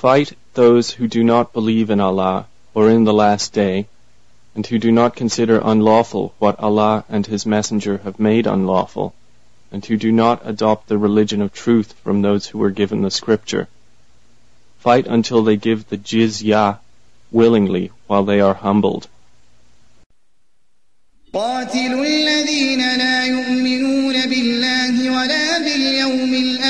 Fight those who do not believe in Allah or in the last day, and who do not consider unlawful what Allah and His Messenger have made unlawful, and who do not adopt the religion of truth from those who were given the scripture. Fight until they give the jizya willingly while they are humbled. قاتلوا الذين لا يؤمنون بالله ولا باليوم الآخر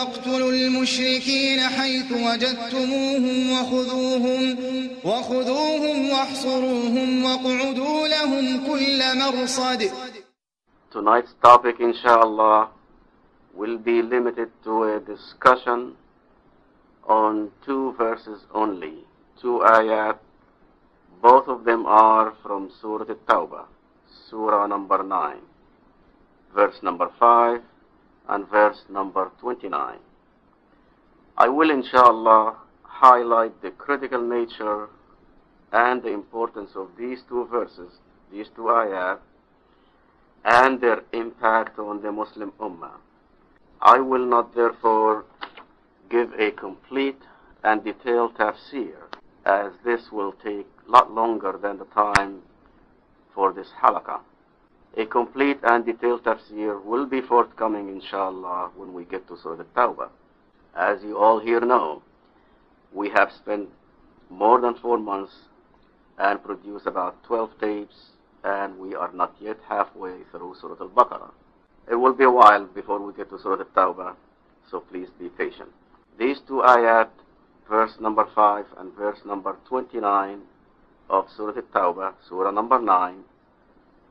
فاقتلوا المشركين حيث وجدتموهم وخذوهم وخذوهم واحصروهم واقعدوا لهم كل مرصد Tonight's topic, inshallah, will be limited to a discussion on two verses only, two ayat. Both of them are from Surah At-Tawbah, Surah number 9, verse number 5 and verse number 29. I will, inshallah, highlight the critical nature and the importance of these two verses, these two ayat, and their impact on the Muslim Ummah. I will not therefore give a complete and detailed tafsir as this will take a lot longer than the time for this halaqah. A complete and detailed tafsir will be forthcoming inshallah when we get to Surah At-Tawbah. As you all here know, we have spent more than four months and produced about 12 tapes and we are not yet halfway through Surah Al-Baqarah. It will be a while before we get to Surah Al-Tawbah, so please be patient. These two ayat, verse number 5 and verse number 29 of Surah Al-Tawbah, Surah number 9,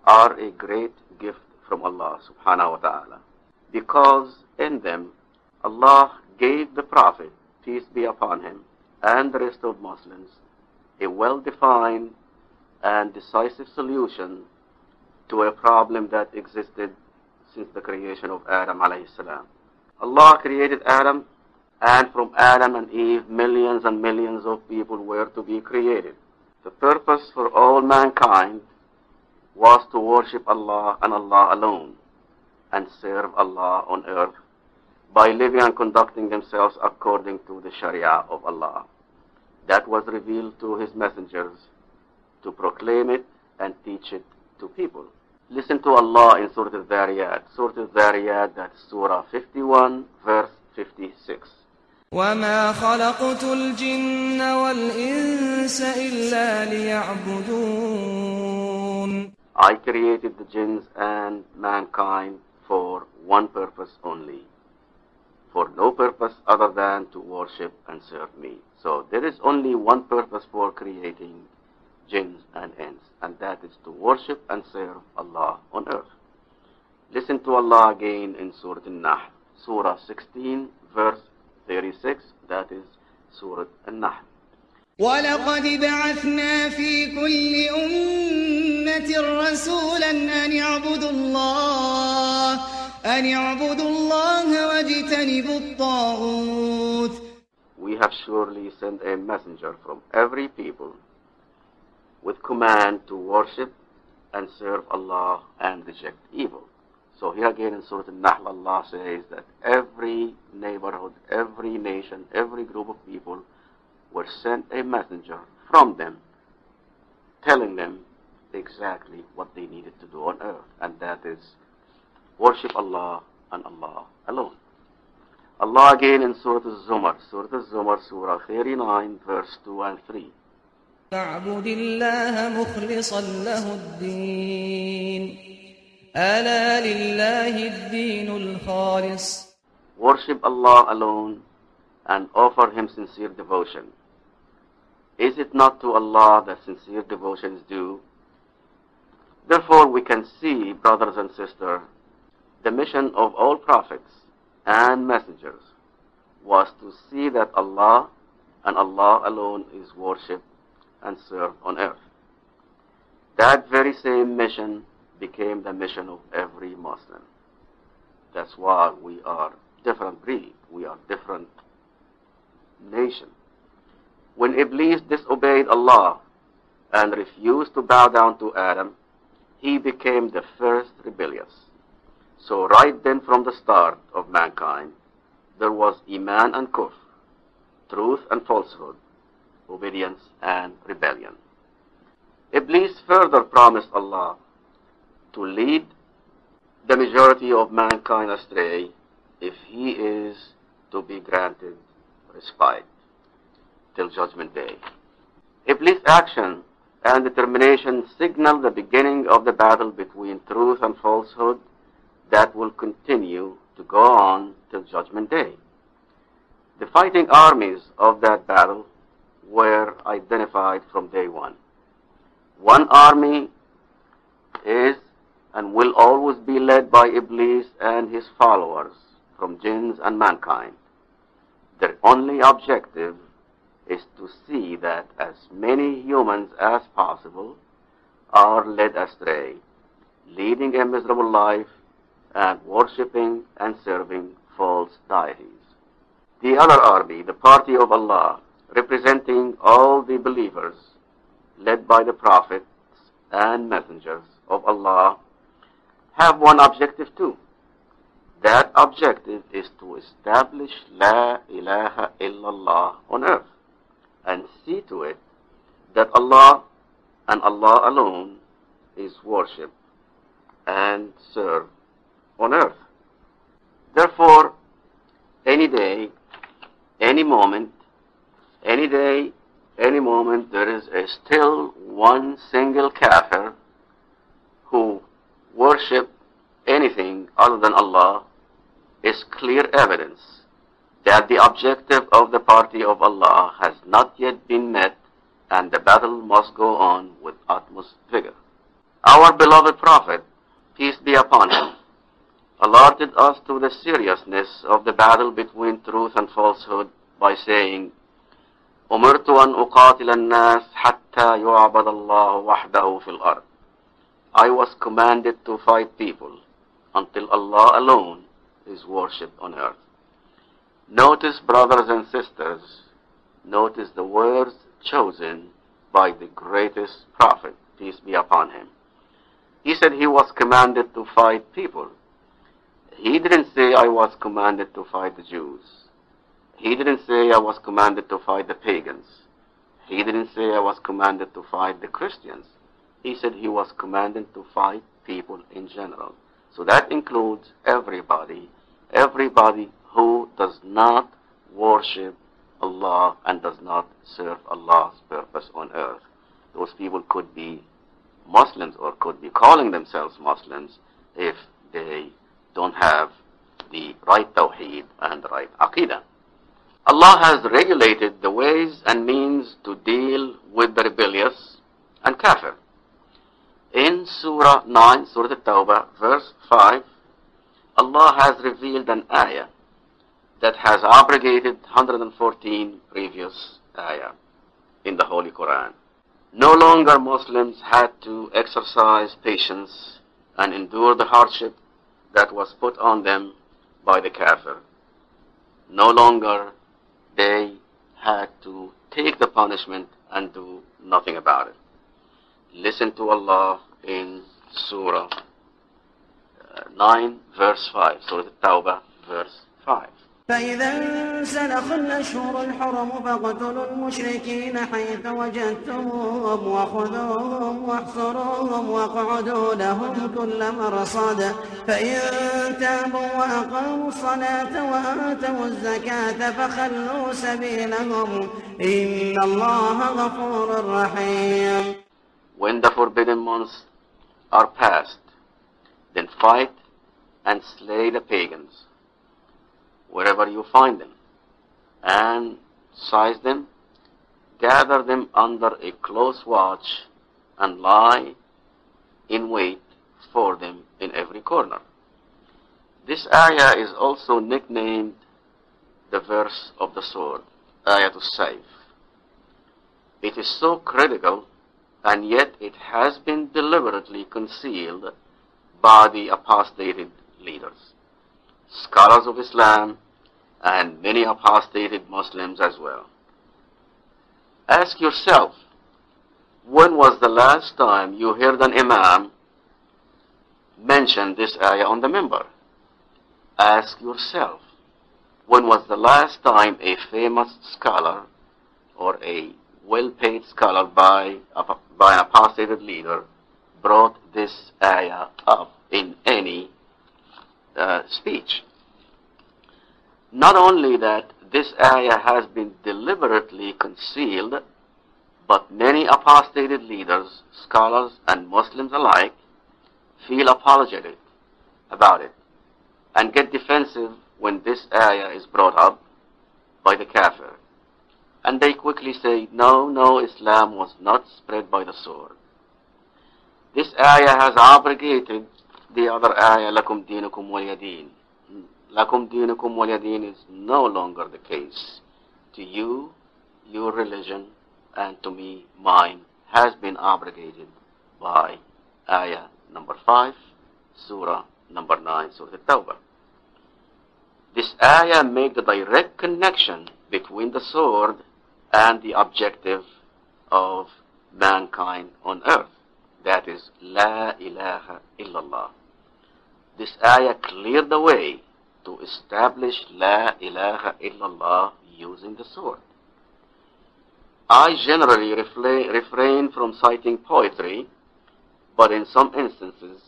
are a great gift from Allah subhanahu wa ta'ala. Because in them, Allah gave the Prophet, peace be upon him, and the rest of Muslims, a well-defined and decisive solution to a problem that existed since the creation of Adam salam. Allah created Adam and from Adam and Eve millions and millions of people were to be created. The purpose for all mankind was to worship Allah and Allah alone and serve Allah on earth by living and conducting themselves according to the Sharia of Allah. That was revealed to His messengers to proclaim it and teach it to people. Listen to Allah in Surah Al-Dhariyat. Surah Al-Dhariyat, that's Surah 51, verse 56. وما خلقت الجن والإنس إلا ليعبدون I created the jinns and mankind for one purpose only. For no purpose other than to worship and serve me. So there is only one purpose for creating jinns and ants, and that is to worship and serve Allah on earth. Listen to Allah again in Surah An-Nahl, Surah 16, verse 36, that is Surah An-Nahl. ولقد بعثنا في كل أمة رسولا أن يعبدوا الله أن يعبدوا الله واجتنبوا الطاغوت We have surely sent a messenger from every people with command to worship and serve Allah and reject evil. So here again in Surah Al-Nahl, Allah says that every neighborhood, every nation, every group of people were sent a messenger from them telling them exactly what they needed to do on earth, and that is worship Allah and Allah alone. Allah again in Surah Al-Zumar, Surah Al-Zumar, Surah 39, verse 2 and 3. فاعبد الله مخلصا له الدين ألا لله الدين الخالص Worship Allah alone and offer Him sincere devotion. Is it not to Allah that sincere devotion is due? Therefore, we can see, brothers and sisters, the mission of all prophets and messengers was to see that Allah and Allah alone is worshipped and served on earth. that very same mission became the mission of every Muslim. That's why we are different breed. We are different nation. When Iblis disobeyed Allah and refused to bow down to Adam, he became the first rebellious. So right then from the start of mankind, there was Iman and Kufr, truth and falsehood, obedience and rebellion. Iblis further promised Allah to lead the majority of mankind astray if he is to be granted respite till judgment day. Iblis' action and determination signal the beginning of the battle between truth and falsehood that will continue to go on till judgment day. The fighting armies of that battle were identified from day one. One army is and will always be led by Iblis and his followers from jinns and mankind. Their only objective is to see that as many humans as possible are led astray, leading a miserable life and worshipping and serving false deities. The other army, the party of Allah, representing all the believers, led by the prophets and messengers of Allah, have one objective too. That objective is to establish La ilaha illallah on earth and see to it that Allah and Allah alone is worshipped and served on earth. Therefore, any day, any moment, any day, any moment, there is a still one single kafir who worship anything other than Allah is clear evidence that the objective of the party of Allah has not yet been met and the battle must go on with utmost vigor. Our beloved Prophet, peace be upon him, alerted us to the seriousness of the battle between truth and falsehood by saying, أمرت أن أقاتل الناس حتى يعبد الله وحده في الأرض. I was commanded to fight people until Allah alone is worshipped on earth. Notice, brothers and sisters, notice the words chosen by the greatest prophet, peace be upon him. He said he was commanded to fight people. He didn't say I was commanded to fight the Jews. He didn't say I was commanded to fight the pagans. He didn't say I was commanded to fight the Christians. He said he was commanded to fight people in general. So that includes everybody, everybody who does not worship Allah and does not serve Allah's purpose on earth. Those people could be Muslims or could be calling themselves Muslims if they don't have the right tawheed and the right aqidah. Allah has regulated the ways and means to deal with the rebellious and kafir. In Surah 9, Surah At-Tawbah, verse 5, Allah has revealed an ayah that has abrogated 114 previous ayah in the Holy Quran. No longer Muslims had to exercise patience and endure the hardship that was put on them by the kafir. No longer they had to take the punishment and do nothing about it. Listen to Allah in Surah uh, 9 verse 5, Surah Tawbah verse 5. فإذا انسلخ الأشهر الحرم فاقتلوا المشركين حيث وجدتموهم وخذوهم واحصروهم واقعدوا لهم كل مرصد. فإن تابوا وأقاموا الصلاة وآتوا الزكاة فخلوا سبيلهم. إن الله غفور رحيم. When the forbidden months are past, then fight and slay the pagans. Wherever you find them, and size them, gather them under a close watch, and lie in wait for them in every corner. This ayah is also nicknamed the verse of the sword, ayat as-sayf. It is so critical and yet it has been deliberately concealed by the apostated leaders, scholars of Islam, and many apostated Muslims as well. Ask yourself, when was the last time you heard an imam mention this ayah on the minbar? Ask yourself, when was the last time a famous scholar or a well-paid scholar by, by an apostated leader brought this ayah up in any uh, speech? Not only that this ayah has been deliberately concealed, but many apostated leaders, scholars, and Muslims alike feel apologetic about it and get defensive when this ayah is brought up by the kafir. And they quickly say, no, no, Islam was not spread by the sword. This ayah has abrogated the other ayah, lakum dinukum waliyadin. Lakum dinukum waliyadin is no longer the case. To you, your religion, and to me, mine, has been abrogated by ayah number 5, surah number 9, surah At-Tawbah. This ayah made the direct connection between the sword and the objective of mankind on earth. That is, La ilaha illallah. This ayah cleared the way to establish La ilaha illallah using the sword. I generally refrain from citing poetry, but in some instances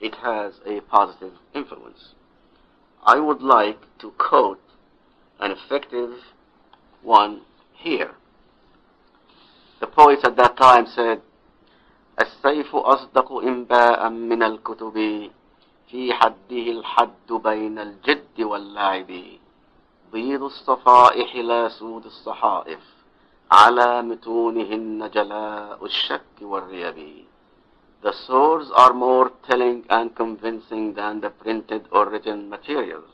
it has a positive influence. I would like to quote an effective one here. The poets at that time said, السيف أصدق إنباء من الكتب في حده الحد بين الجد واللعب بيض الصفائح لا سود الصحائف على متونهن جلاء الشك والريب The swords are more telling and convincing than the printed or written materials.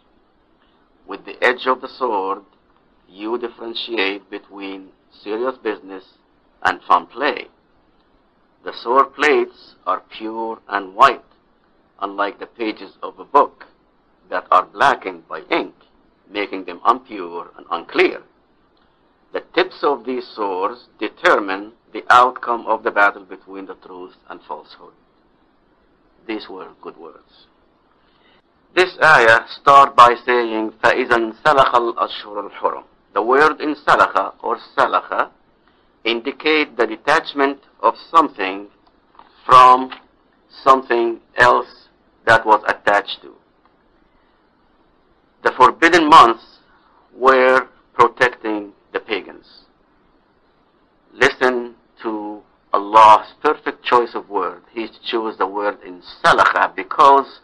With the edge of the sword, you differentiate between serious business and fun play. The sword plates are pure and white, unlike the pages of a book that are blackened by ink, making them impure and unclear. The tips of these swords determine the outcome of the battle between the truth and falsehood. These were good words. This ayah starts by saying, فَإِذَا انْسَلَخَ الْأَشْهُرُ الْحُرُمُ The word in salakha or salakha indicate the detachment of something from something else that was attached to. The forbidden months were protecting the pagans. Listen to Allah's perfect choice of word. He chose the word in salakha because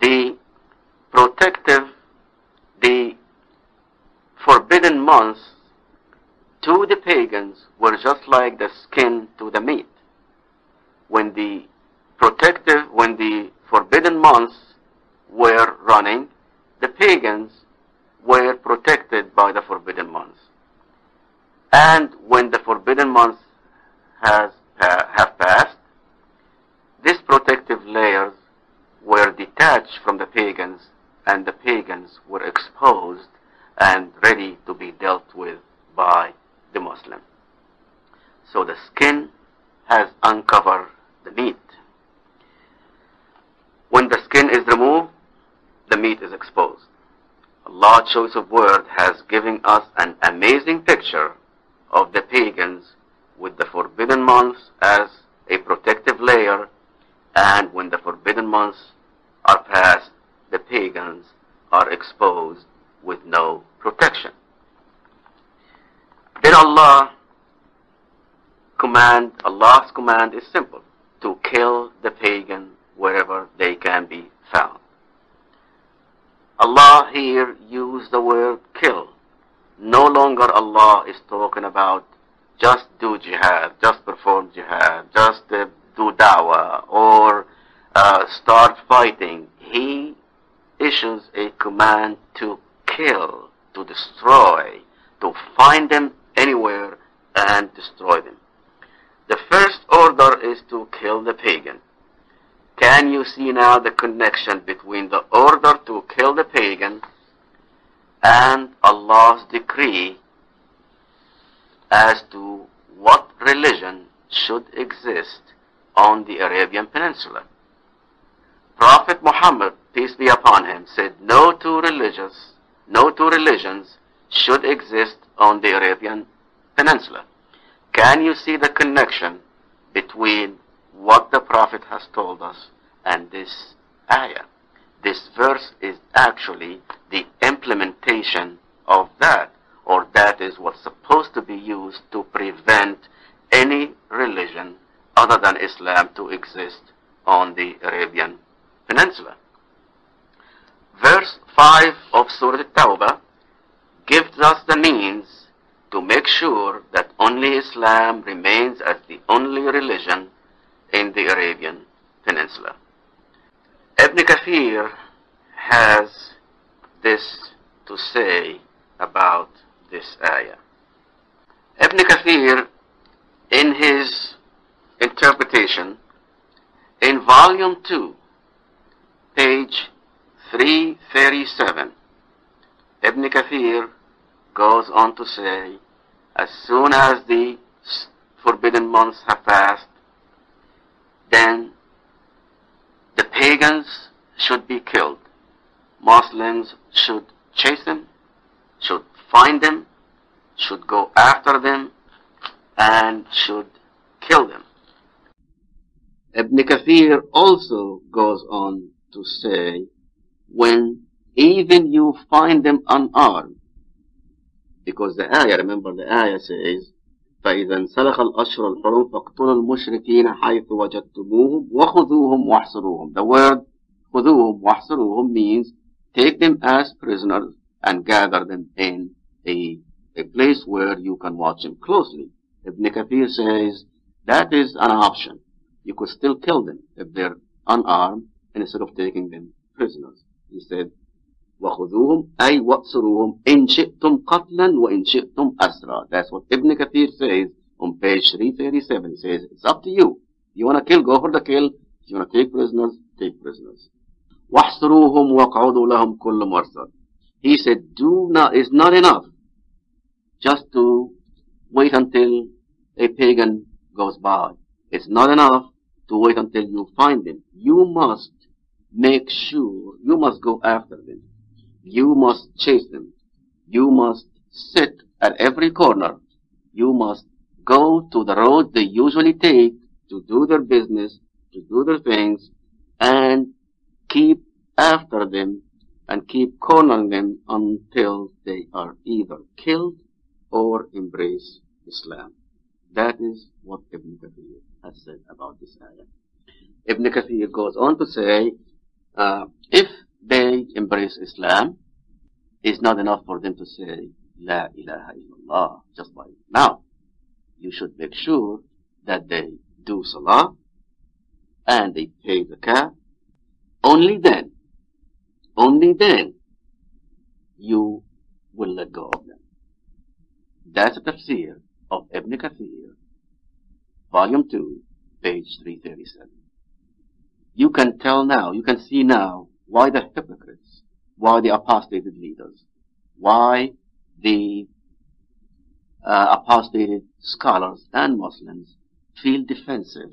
the protective, the forbidden months to the pagans were just like the skin to the meat. When the protective, when the forbidden months were running, the pagans were protected by the forbidden months. And when the forbidden months has, uh, have passed, these protective layers were detached from the pagans and the pagans were exposed and ready to be dealt with by the Muslim. So the skin has uncovered the meat. When the skin is removed, the meat is exposed. Allah's choice of word has given us an amazing picture of the pagans with the forbidden months as a protective layer and when the forbidden months are past, the pagans are exposed with no protection. Then Allah command, Allah's command is simple, to kill the pagan wherever they can be found. Allah here used the word kill. No longer Allah is talking about just do jihad, just perform jihad, just uh, do da'wah, or uh, start fighting. He issues a command to kill, to destroy, to find them anywhere and destroy them. The first order is to kill the pagan. Can you see now the connection between the order to kill the pagan and Allah's decree as to what religion should exist on the Arabian Peninsula? Prophet Muhammad, peace be upon him, said no two religions, no two religions should exist on the Arabian Peninsula. Can you see the connection between what the Prophet has told us and this ayah? This verse is actually the implementation of that, or that is what's supposed to be used to prevent any religion other than Islam to exist on the Arabian Peninsula. Verse 5 of Surah At-Tawbah gives us the means to make sure that only Islam remains as the only religion in the Arabian Peninsula. Ibn Kathir has this to say about this ayah. Ibn Kathir, in his interpretation, in volume 2, page 337, Ibn Kathir goes on to say, as soon as the forbidden months have passed, then the pagans should be killed. Muslims should chase them, should find them, should go after them, and should kill them. Ibn Kathir also goes on to say, when even you find them unarmed, because the ayah, remember the ayah says, فإذا انسلخ الأشهر الحرم فاقتلوا المشركين حيث وجدتموهم وخذوهم واحصروهم. The word خذوهم واحصروهم means take them as prisoners and gather them in a, a place where you can watch them closely. Ibn Kathir says that is an option. You could still kill them if they're unarmed instead of taking them prisoners. He said, وخذوهم أي وأسروهم إن شئتم قتلا وإن شئتم أسرا. That's what Ibn Kathir says on page 337. He says, it's up to you. You want to kill, go for the kill. If you want to take prisoners, take prisoners. واحصروهم وقعدوا لهم كل مرصد. He said, do not, it's not enough just to wait until a pagan goes by. It's not enough to wait until you find them. You must make sure, you must go after them. You must chase them. You must sit at every corner. You must go to the road they usually take to do their business, to do their things, and keep after them and keep cornering them until they are either killed or embrace Islam. That is what Ibn Kathir has said about this ayah. Ibn Kathir goes on to say, uh, if they embrace Islam, it's not enough for them to say, La ilaha illallah, just by now. You should make sure that they do salah and they pay the zakah. Only then, only then, you will let go of them. That's the tafsir of Ibn Kathir, volume 2, page 337. You can tell now, you can see now why the hypocrites, why the apostated leaders, why the uh, apostated scholars and Muslims feel defensive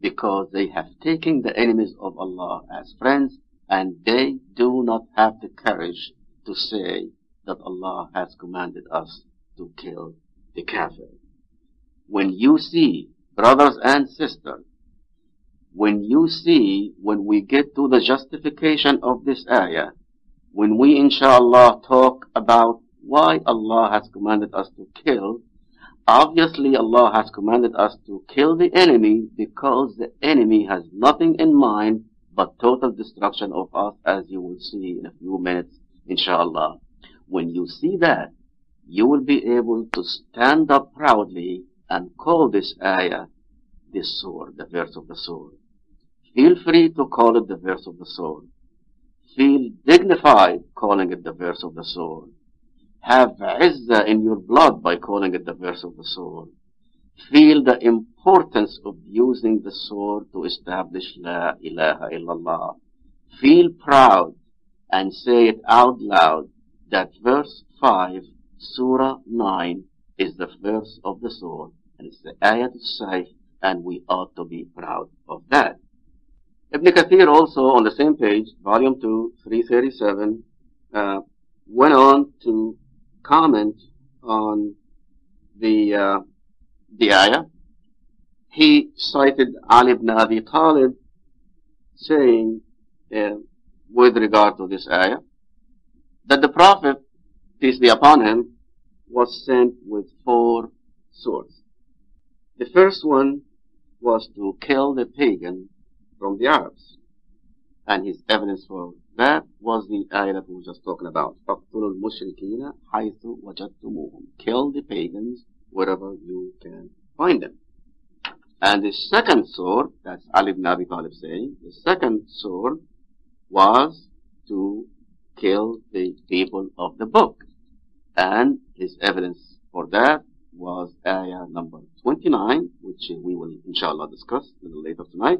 because they have taken the enemies of Allah as friends and they do not have the courage to say that Allah has commanded us to kill the kafir. When you see, brothers and sisters, when you see, when we get to the justification of this ayah, when we inshallah talk about why Allah has commanded us to kill, obviously Allah has commanded us to kill the enemy because the enemy has nothing in mind but total destruction of us as you will see in a few minutes inshallah. When you see that, you will be able to stand up proudly and call this ayah the sword, the verse of the sword. Feel free to call it the verse of the sword. Feel dignified calling it the verse of the sword. Have izzah in your blood by calling it the verse of the sword. feel the importance of using the sword to establish La ilaha illallah. Feel proud and say it out loud that verse 5, Surah 9 is the verse of the sword and it's the ayat of and we ought to be proud of that. Ibn Kathir also on the same page, volume 2, 337, uh, went on to comment on the uh, the ayah. He cited Ali ibn Abi Talib saying, uh, with regard to this ayah, that the Prophet, peace be upon him, was sent with four swords. The first one was to kill the pagan from the Arabs. And his evidence for that was the ayah that we were just talking about. فَقْتُلُوا الْمُشْرِكِينَ حَيْثُ وَجَدْتُمُوهُمْ Kill the pagans wherever you can find them. And the second sword, that's Ali ibn Abi Talib saying, the second sword was to kill the people of the book. And his evidence for that was ayah number 29, which we will inshallah discuss a little later tonight.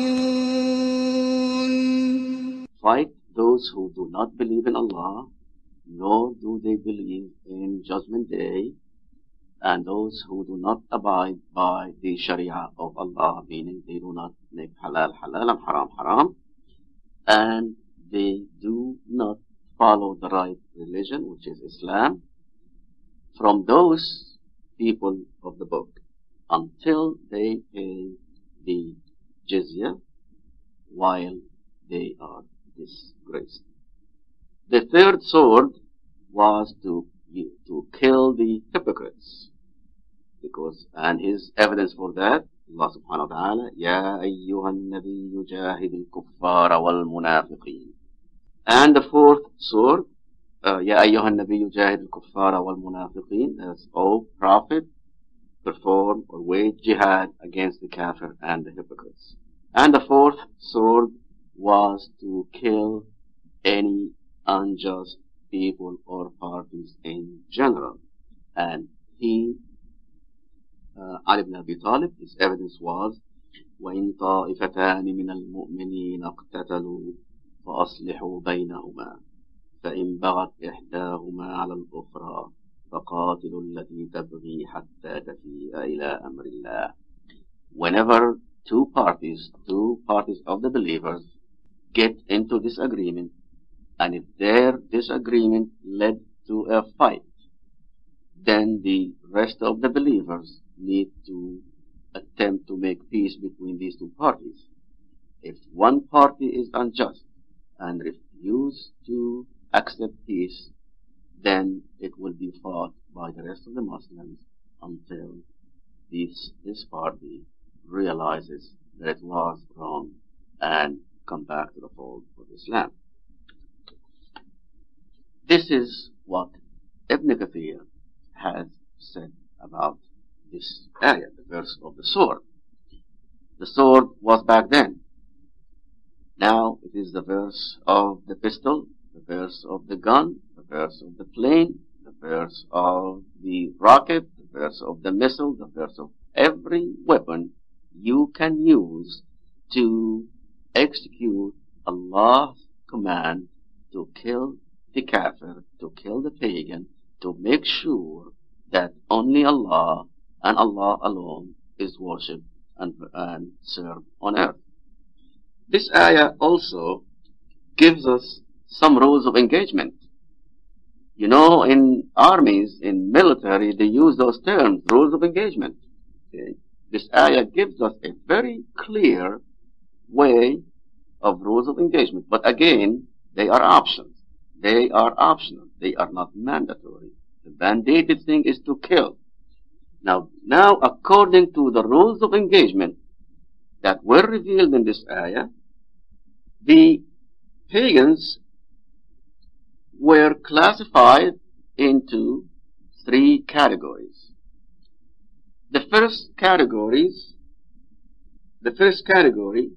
Fight those who do not believe in Allah, nor do they believe in Judgment Day, and those who do not abide by the Sharia of Allah, meaning they do not make halal halal and haram haram, and they do not follow the right religion, which is Islam, from those people of the book until they pay the jizya while they are disgraced. The third sword was to, to kill the hypocrites. Because, and his evidence for that, Allah subhanahu wa ta'ala, Ya ayyuhan nabiyyu jahid al-kuffara wal-munafiqeen. And the fourth sword, uh, Ya ayyuhan nabiyyu jahid al-kuffara wal-munafiqeen, that's, O Prophet, perform or wage jihad against the kafir and the hypocrites. And the fourth sword was to kill any unjust people or parties in general. And he, uh, Ali ibn Abi Talib, his evidence was, وإن طائفتان من المؤمنين اقتتلوا فأصلحوا بينهما فإن بغت إحداهما على الأخرى فقاتلوا التي تبغي حتى تفيء إلى أمر الله. Whenever two parties, two parties of the believers get into disagreement, and if their disagreement led to a fight, then the rest of the believers need to attempt to make peace between these two parties. If one party is unjust and refuse to accept peace, then it will be fought by the rest of the Muslims until this, this party realizes that it was wrong and come back to the fold of Islam. This is what Ibn Kathir has said about this ayah, the verse of the sword. The sword was back then. Now it is the verse of the pistol, the verse of the gun, the verse of the plane, the verse of the rocket, the verse of the missile, the verse of every weapon you can use to execute Allah's command to kill the kafir, to kill the pagan, to make sure that only Allah and Allah alone is worshipped and, and served on earth. This ayah also gives us some rules of engagement. You know, in armies, in military, they use those terms, rules of engagement. Okay? This ayah gives us a very clear way of rules of engagement. But again, they are options. They are optional. They are not mandatory. The mandated thing is to kill. Now, now according to the rules of engagement, that were revealed in this ayah, the pagans were classified into three categories. The first categories, the first category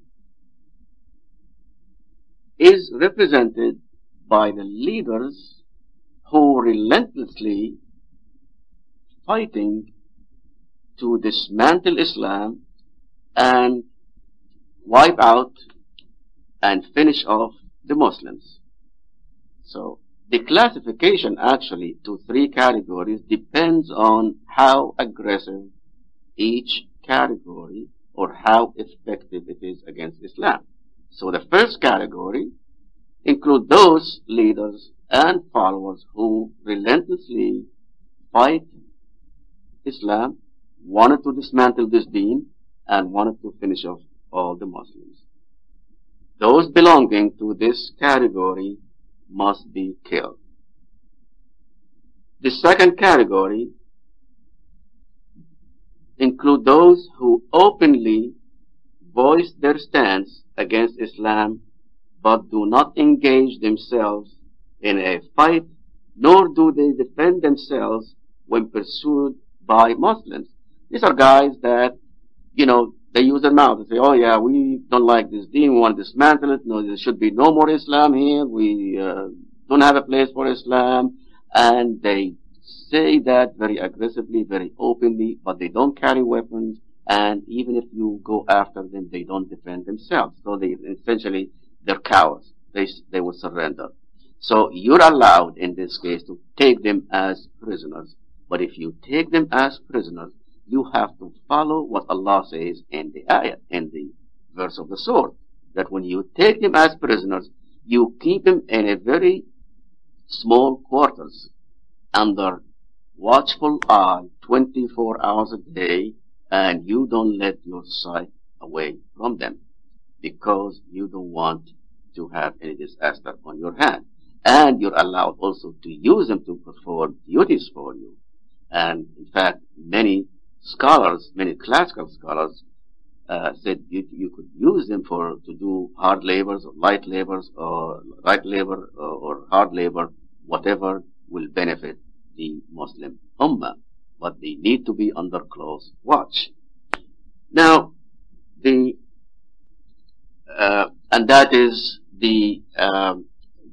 is represented by the leaders who relentlessly fighting to dismantle Islam and wipe out and finish off the Muslims. So the classification actually to three categories depends on how aggressive each category or how effective it is against Islam. So the first category include those leaders and followers who relentlessly fight Islam, wanted to dismantle this deen, and wanted to finish off all the Muslims. Those belonging to this category must be killed. The second category include those who openly voice their stance against Islam but do not engage themselves in a fight nor do they defend themselves when pursued by Muslims. These are guys that, you know, they use their mouth and say, oh yeah, we don't like this deen, we want to dismantle it, no, there should be no more Islam here, we uh, don't have a place for Islam, and they say that very aggressively, very openly, but they don't carry weapons, and even if you go after them, they don't defend themselves. So they essentially, they're cowards. They, they will surrender. So you're allowed in this case to take them as prisoners. But if you take them as prisoners, you have to follow what Allah says in the ayah, in the verse of the sword. That when you take them as prisoners, you keep them in a very small quarters under watchful eye 24 hours a day and you don't let your sight away from them because you don't want to have any disaster on your hand. And you're allowed also to use them to perform duties for you. And in fact, many scholars, many classical scholars, uh, said you, you, could use them for to do hard labors or light labors or light labor or, or hard labor, whatever will benefit the Muslim Ummah But they need to be under close watch. Now, the uh, and that is the um,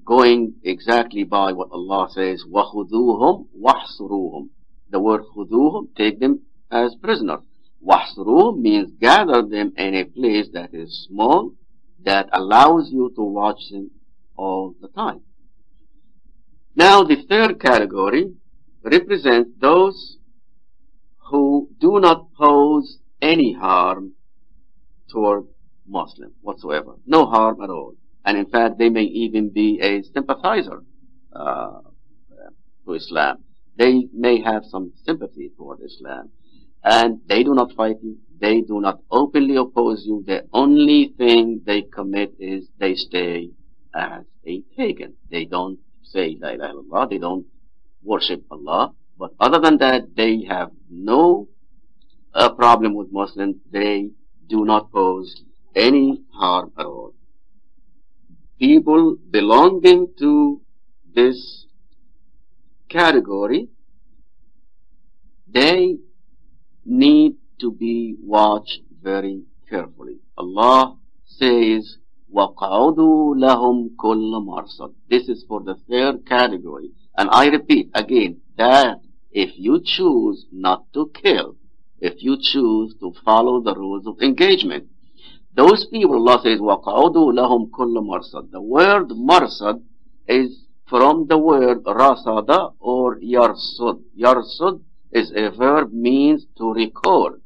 going exactly by what Allah says, وَخُذُوهُمْ وَحْصُرُوهُمْ The word خُذُوهُمْ, take them as prisoners. Wahsuru means gather them in a place that is small, that allows you to watch them all the time. Now the third category represents those who do not pose any harm toward Muslim whatsoever. No harm at all. And in fact, they may even be a sympathizer uh, to Islam. They may have some sympathy toward Islam and they do not fight you. They do not openly oppose you. The only thing they commit is they stay as a pagan. They don't say La ilaha illallah. They don't worship Allah. But other than that, they have no uh, problem with Muslims. They do not pose any harm at all. People belonging to this category, they need to be watched very carefully. Allah says, وَقَعُدُوا لَهُمْ كُلَّ مَرْصَدٍ This is for the third category. And I repeat again, that if you choose not to kill, if you choose to follow the rules of engagement, those people, Allah says, وَقَعُدُوا لَهُمْ كُلَّ مَرْصَدٍ The word marsad is from the word rasada or yarsud. Yarsud is a verb means to record.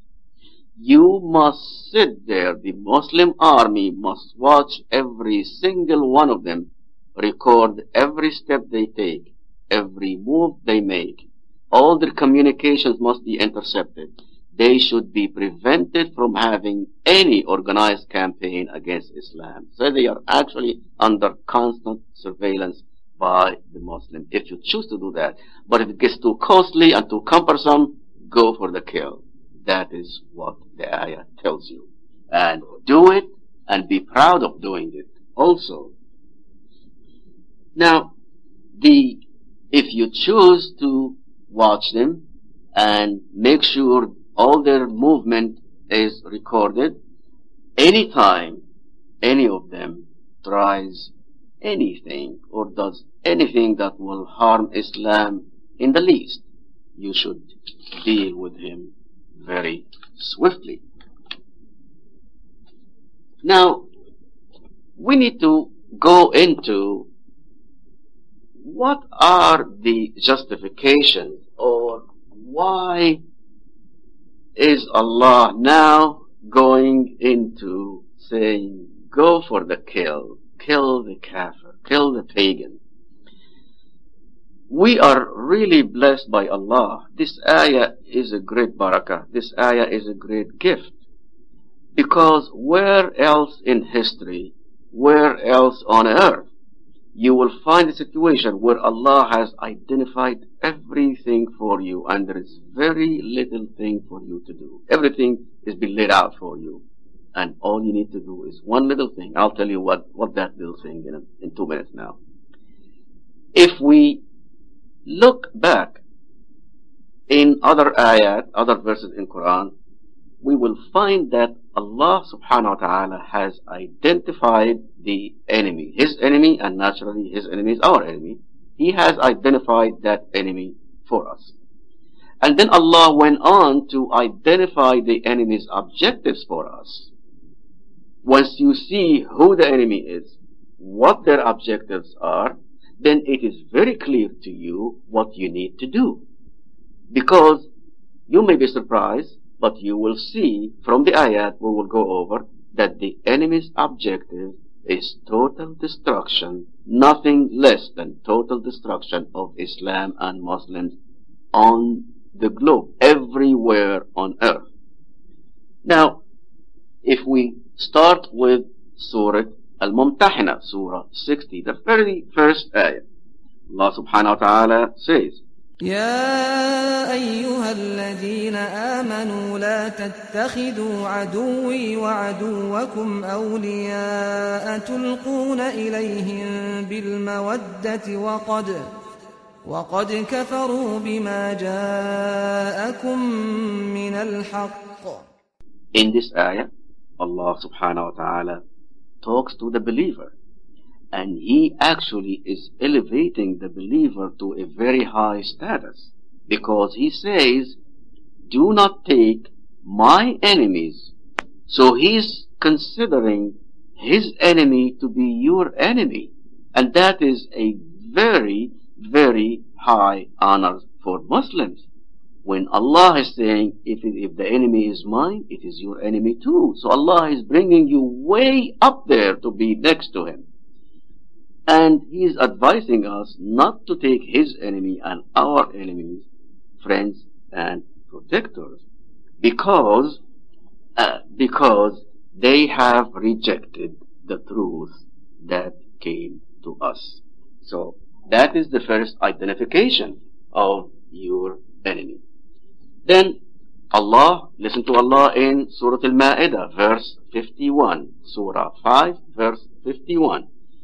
You must sit there. The Muslim army must watch every single one of them, record every step they take, every move they make. All their communications must be intercepted. They should be prevented from having any organized campaign against Islam. So they are actually under constant surveillance by the Muslim if you choose to do that. But if it gets too costly and too cumbersome, go for the kill. That is what the ayah tells you. and do it and be proud of doing it also. Now, the, if you choose to watch them and make sure all their movement is recorded, anytime any of them tries anything or does anything that will harm Islam in the least, you should deal with him very swiftly. Now, we need to go into what are the justifications or why is Allah now going into saying, go for the kill, kill the kafir, kill the pagan. We are really blessed by Allah. This ayah is a great barakah. This ayah is a great gift. Because where else in history, where else on earth, you will find a situation where Allah has identified everything for you and there is very little thing for you to do. Everything is being laid out for you. And all you need to do is one little thing. I'll tell you what, what that little thing in, in two minutes now. If we look back in other ayat, other verses in Quran, we will find that Allah subhanahu wa ta'ala has identified the enemy, his enemy, and naturally his enemy is our enemy. He has identified that enemy for us. And then Allah went on to identify the enemy's objectives for us. Once you see who the enemy is, what their objectives are, then it is very clear to you what you need to do. Because you may be surprised but you will see from the ayat we will go over that the enemy's objective is total destruction, nothing less than total destruction of Islam and Muslims on the globe, everywhere on earth. Now, if we start with Surah Al-Mumtahina, Surah 60, the very first ayah, Allah subhanahu wa ta'ala says, يا أيها الذين آمنوا لا تتخذوا عدوي وعدوكم أولياء تلقون إليهم بالمودة وقد وقد كفروا بما جاءكم من الحق. In this ayah, Allah subhanahu wa ta'ala talks to the believer. And he actually is elevating the believer to a very high status because he says, do not take my enemies. So he's considering his enemy to be your enemy. And that is a very, very high honor for Muslims. When Allah is saying, if, if the enemy is mine, it is your enemy too. So Allah is bringing you way up there to be next to him. And he is advising us not to take his enemy and our enemies, friends and protectors, because, uh, because they have rejected the truth that came to us. So that is the first identification of your enemy. Then Allah, listen to Allah in Surah Al-Ma'idah, verse 51. Surah 5, verse 51.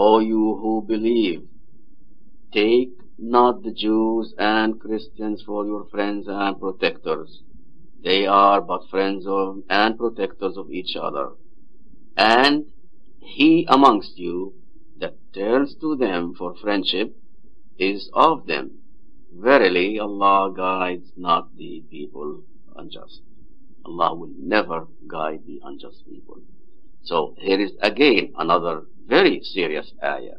O you who believe, take not the Jews and Christians for your friends and protectors. They are but friends of, and protectors of each other. And he amongst you that turns to them for friendship is of them. Verily, Allah guides not the people unjust. Allah will never guide the unjust people. So here is again another very serious ayah.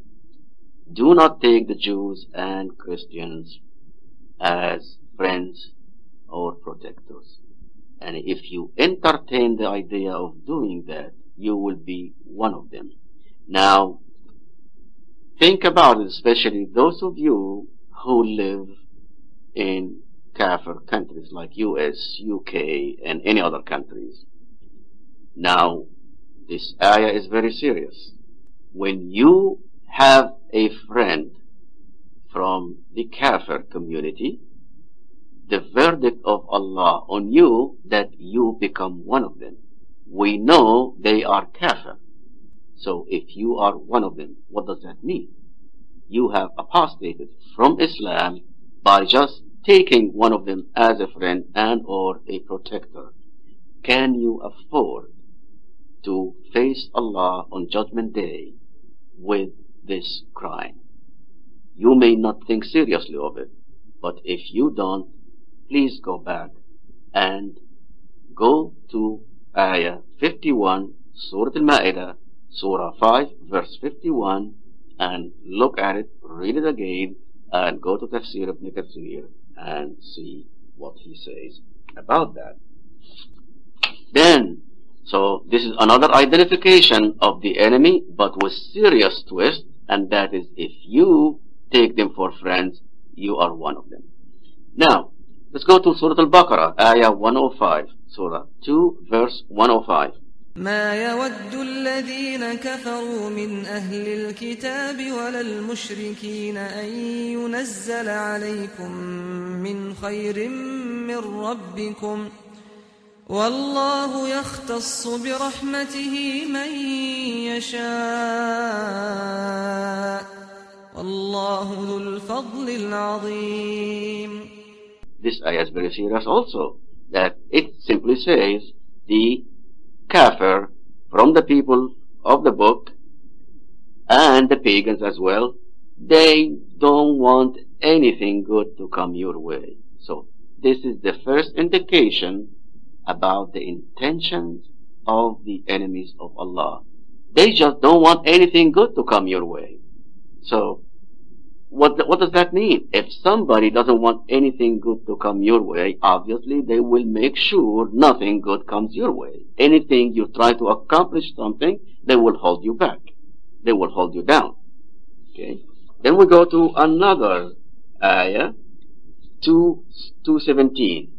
Do not take the Jews and Christians as friends or protectors. And if you entertain the idea of doing that, you will be one of them. Now, think about it, especially those of you who live in kafir countries like US, UK, and any other countries. Now, this ayah is very serious. When you have a friend from the kafir community, the verdict of Allah on you that you become one of them. We know they are kafir. So if you are one of them, what does that mean? You have apostated from Islam by just taking one of them as a friend and or a protector. Can you afford to face Allah on judgment day with this crime? You may not think seriously of it, but if you don't, please go back and go to Ayah 51, Surah Al-Ma'idah, Surah 5, verse 51, and look at it, read it again, and go to Tafsir ibn Kathir and see what he says about that. Then, so this is another identification of the enemy, but with serious twist, and that is if you take them for friends, you are one of them. Now, let's go to Surah Al-Baqarah, Ayah 105, Surah 2, verse 105. ما يود الذين كفروا من أهل الكتاب ولا المشركين أن ينزل عليكم من خير من ربكم والله يختص برحمته من يشاء والله ذو الفضل العظيم This ayah is very serious also, that it simply says the kafir from the people of the book and the pagans as well, they don't want anything good to come your way. So this is the first indication about the intentions of the enemies of Allah. They just don't want anything good to come your way. So what, what does that mean? If somebody doesn't want anything good to come your way, obviously they will make sure nothing good comes your way. Anything you try to accomplish something, they will hold you back. They will hold you down. Okay. Then we go to another ayah, 2, 217.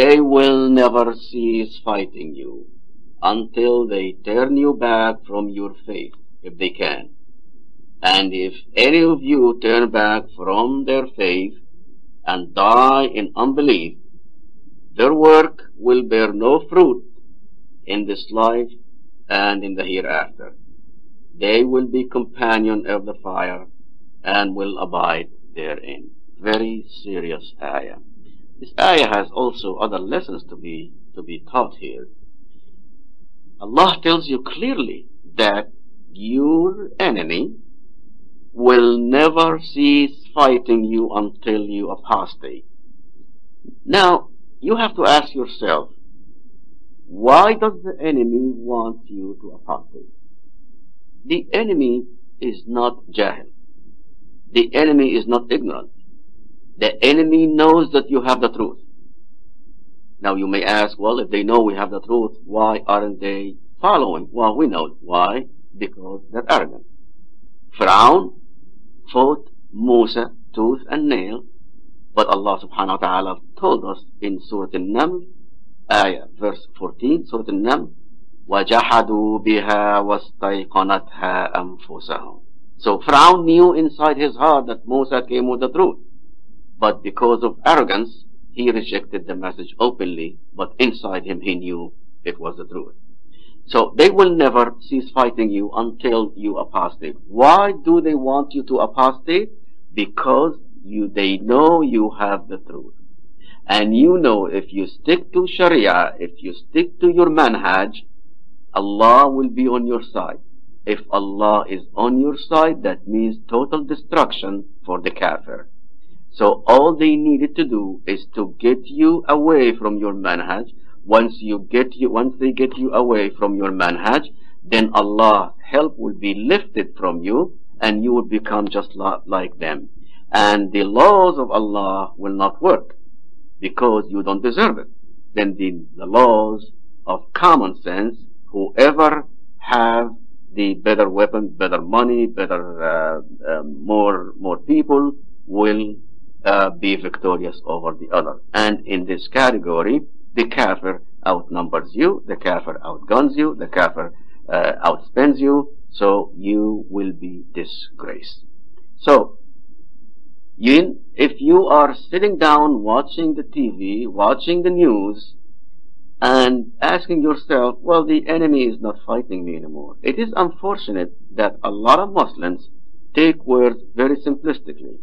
They will never cease fighting you until they turn you back from your faith, if they can. And if any of you turn back from their faith and die in unbelief, their work will bear no fruit in this life and in the hereafter. They will be companion of the fire and will abide therein. Very serious ayah. This ayah has also other lessons to be to be taught here. Allah tells you clearly that your enemy will never cease fighting you until you apostate. Now, you have to ask yourself, why does the enemy want you to apostate? The enemy is not jahil. The enemy is not ignorant. The enemy knows that you have the truth. Now you may ask, well, if they know we have the truth, why aren't they following? Well, we know why. Because they're arrogant. Pharaoh fought Musa tooth and nail, but Allah subhanahu wa ta'ala told us in Surah An-Naml, ayah, verse 14, Surah An-Naml, وَجَحَدُوا بِهَا وَاسْتَيْقَنَتْهَا أَنفُسَهُم So Pharaoh knew inside his heart that Musa came with the truth. But because of arrogance, he rejected the message openly, but inside him he knew it was the truth. So they will never cease fighting you until you apostate. Why do they want you to apostate? Because you, they know you have the truth. And you know if you stick to Sharia, if you stick to your manhaj, Allah will be on your side. If Allah is on your side, that means total destruction for the kafir. So all they needed to do is to get you away from your manhaj. Once you get you, once they get you away from your manhaj, then Allah's help will be lifted from you and you will become just like them. And the laws of Allah will not work because you don't deserve it. Then the, the laws of common sense, whoever have the better weapon, better money, better, uh, uh, more, more people will uh, be victorious over the other. And in this category, the kafir outnumbers you, the kafir outguns you, the kafir uh, outspends you, so you will be disgraced. So, you, if you are sitting down watching the TV, watching the news, and asking yourself, well, the enemy is not fighting me anymore. It is unfortunate that a lot of Muslims take words very simplistically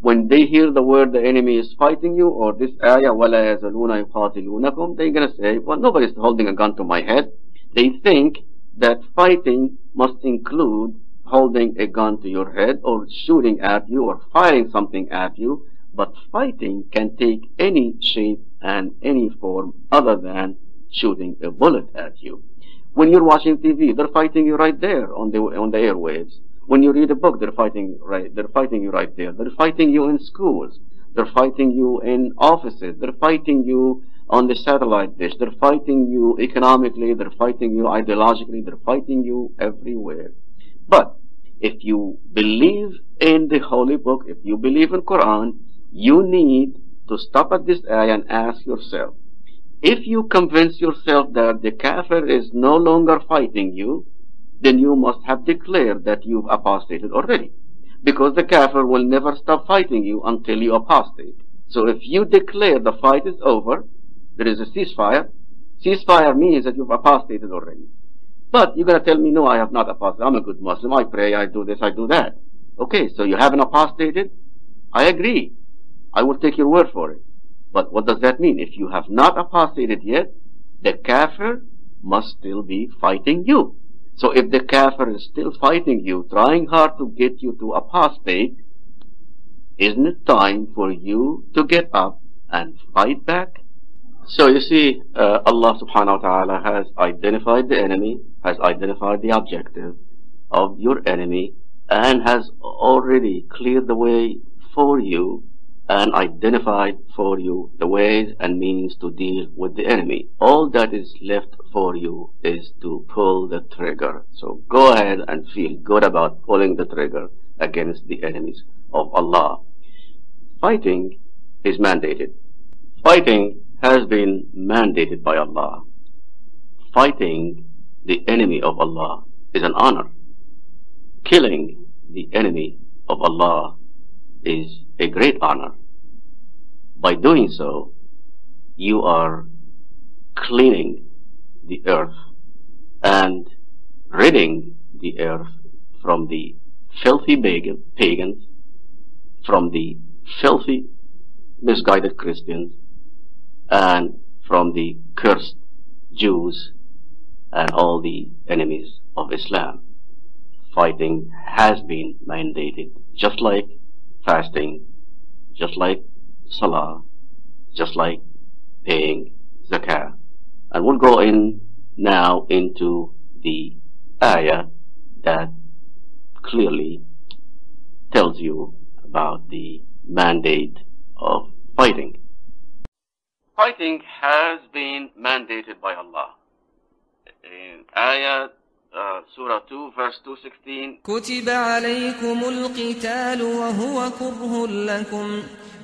when they hear the word the enemy is fighting you or this ayah وَلَا يَزَلُونَ يُقَاتِلُونَكُمْ they're going to say well nobody's holding a gun to my head they think that fighting must include holding a gun to your head or shooting at you or firing something at you but fighting can take any shape and any form other than shooting a bullet at you when you're watching TV they're fighting you right there on the on the airwaves when you read a book, they're fighting right. They're fighting you right there. They're fighting you in schools. They're fighting you in offices. They're fighting you on the satellite dish. They're fighting you economically. They're fighting you ideologically. They're fighting you everywhere. But if you believe in the holy book, if you believe in Quran, you need to stop at this ayah and ask yourself, if you convince yourself that the kafir is no longer fighting you, then you must have declared that you've apostated already. Because the kafir will never stop fighting you until you apostate. So if you declare the fight is over, there is a ceasefire, ceasefire means that you've apostated already. But you're gonna tell me, no, I have not apostated. I'm a good Muslim. I pray, I do this, I do that. Okay, so you haven't apostated? I agree. I will take your word for it. But what does that mean? If you have not apostated yet, the kafir must still be fighting you. So if the kafir is still fighting you, trying hard to get you to apostate, isn't it time for you to get up and fight back? So you see, uh, Allah subhanahu wa ta'ala has identified the enemy, has identified the objective of your enemy, and has already cleared the way for you and identified for you the ways and means to deal with the enemy. All that is left for you is to pull the trigger. So go ahead and feel good about pulling the trigger against the enemies of Allah. Fighting is mandated. Fighting has been mandated by Allah. Fighting the enemy of Allah is an honor. Killing the enemy of Allah is a great honor. By doing so, you are cleaning the earth and ridding the earth from the filthy pagans, from the filthy misguided Christians, and from the cursed Jews and all the enemies of Islam. Fighting has been mandated, just like fasting, just like salah, just like paying zakah. And we'll go in now into the ayah that clearly tells you about the mandate of fighting. Fighting has been mandated by Allah. In ayah Surah 2 verse 216 كتب عليكم القتال وهو كره لكم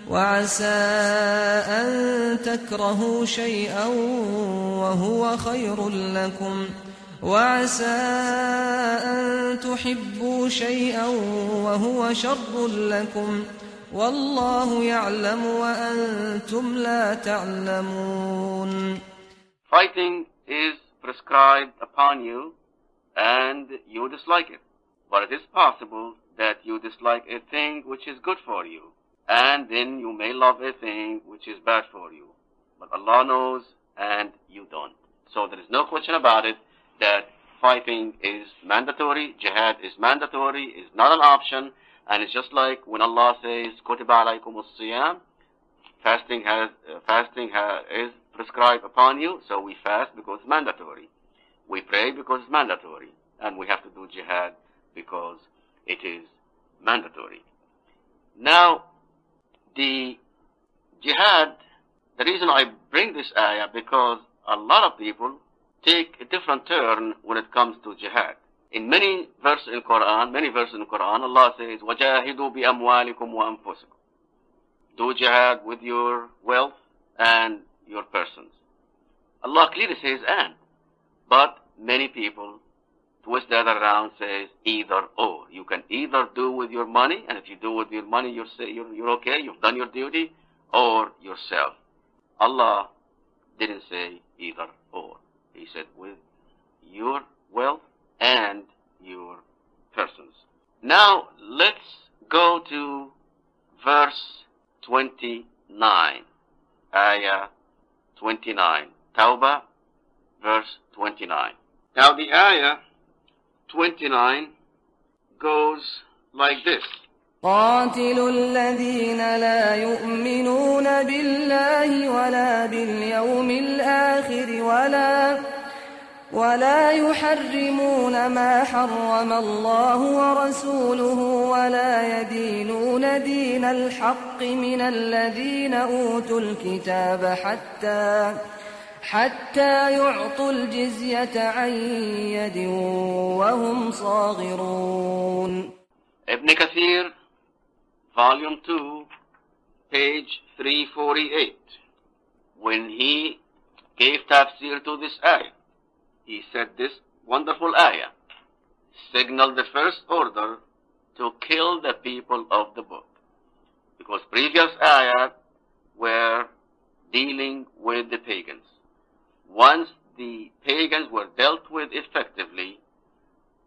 وعسى أن تكرهوا شيئا وهو خير لكم وعسى أن تحبوا شيئا وهو شر لكم. والله يعلم وأنتم لا تعلمون. Fighting is prescribed upon you. and you dislike it. But it is possible that you dislike a thing which is good for you, and then you may love a thing which is bad for you. But Allah knows and you don't. So there is no question about it that fighting is mandatory, jihad is mandatory, is not an option, and it's just like when Allah says, كُتِبَ عَلَيْكُمُ الصِّيَامِ Fasting has, uh, fasting ha- is prescribed upon you, so we fast because it's mandatory. We pray because it's mandatory. And we have to do jihad because it is mandatory. Now, the jihad, the reason I bring this ayah because a lot of people take a different turn when it comes to jihad. In many verses in Quran, many verses in Quran, Allah says, وَجَاهِدُوا بِأَمْوَالِكُمْ وَأَنفُسِكُمْ Do jihad with your wealth and your persons. Allah clearly says and. But many people twist that around, says either or. You can either do with your money, and if you do with your money, you're, you're, you're okay, you've done your duty, or yourself. Allah didn't say either or. He said with your wealth and your persons. Now let's go to verse 29, ayah 29. Tawbah, verse 29. Now the ayah 29 goes like this. قاتلوا الذين لا يؤمنون بالله ولا باليوم الآخر ولا ولا يحرمون ما حرم الله ورسوله ولا يدينون دين الحق من الذين أوتوا الكتاب حتى حتى يعطوا الجزية عن يد وهم صاغرون Ibn Kathir, volume 2, page 348. When he gave tafsir to this ayah, he said this wonderful ayah, signal the first order to kill the people of the book. Because previous ayat were dealing with the pagans. Once the pagans were dealt with effectively,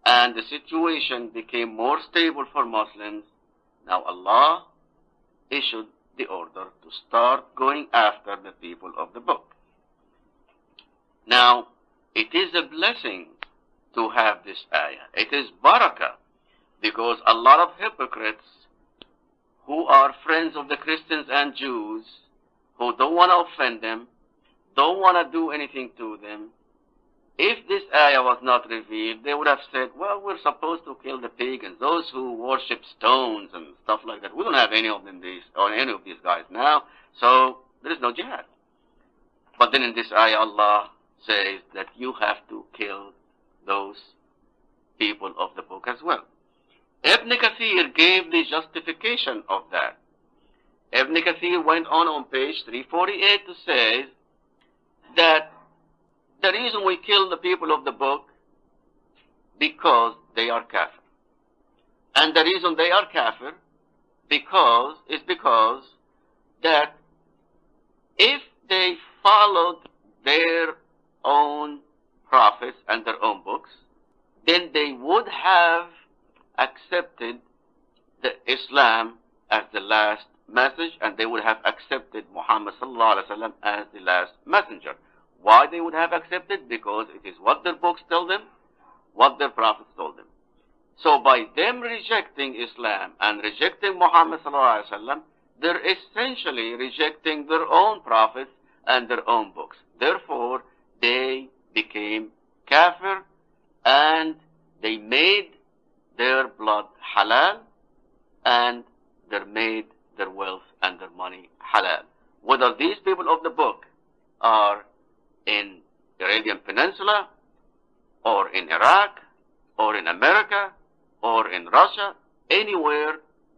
and the situation became more stable for Muslims, now Allah issued the order to start going after the people of the book. Now, it is a blessing to have this ayah. It is barakah because a lot of hypocrites who are friends of the Christians and Jews, who don't want to offend them, don't want to do anything to them, if this ayah was not revealed, they would have said, well, we're supposed to kill the pagans, those who worship stones and stuff like that. We don't have any of them these, or any of these guys now, so there is no jihad. But then in this ayah, Allah says that you have to kill those people of the book as well. Ibn Kathir gave the justification of that. Ibn Kathir went on on page 348 to say that the reason we kill the people of the book because they are kafir. And the reason they are kafir because is because that if they followed their own prophets and their own books, then they would have accepted the Islam as the last message and they would have accepted Muhammad as the last messenger. Why they would have accepted? Because it is what their books tell them, what their prophets told them. So by them rejecting Islam and rejecting Muhammad they're essentially rejecting their own prophets and their own books. Therefore, they became kafir and they made their blood halal and they made their wealth and their money halal. Whether these people of the book are in Arabian Peninsula or in Iraq or in America or in Russia, anywhere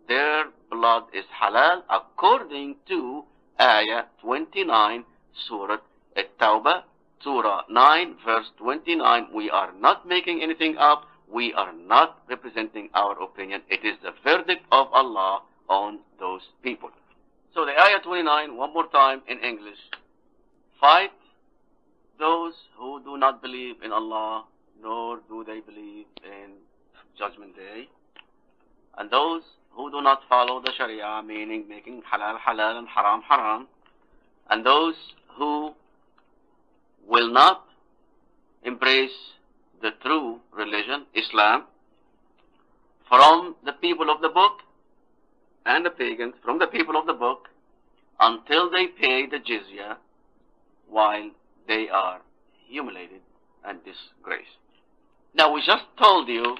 their blood is halal according to Ayah 29 Surah At-Tawbah Surah 9 verse 29 we are not making anything up. We are not representing our opinion. It is the verdict of Allah on those people. So the ayah 29 one more time in English. Fight those who do not believe in Allah, nor do they believe in Judgment Day, and those who do not follow the Sharia, meaning making halal halal and haram haram, and those who will not embrace the true religion, Islam, from the people of the book and the pagans, from the people of the book, until they pay the jizya while they are humiliated and disgraced. Now we just told you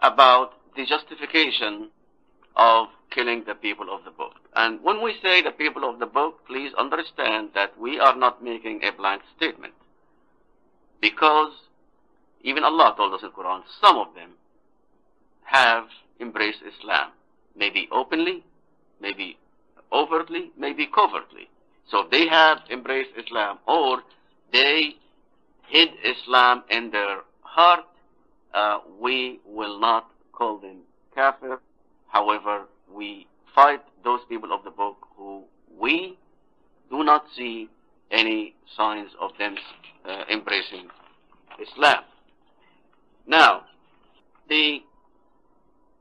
about the justification of killing the people of the book. And when we say the people of the book, please understand that we are not making a blank statement. Because even Allah told us in the Quran, some of them have embraced Islam. Maybe openly, maybe overtly, maybe covertly. So they have embraced Islam or they hid Islam in their heart. Uh, we will not call them kafir. However, we fight those people of the book who we do not see any signs of them uh, embracing Islam. Now, the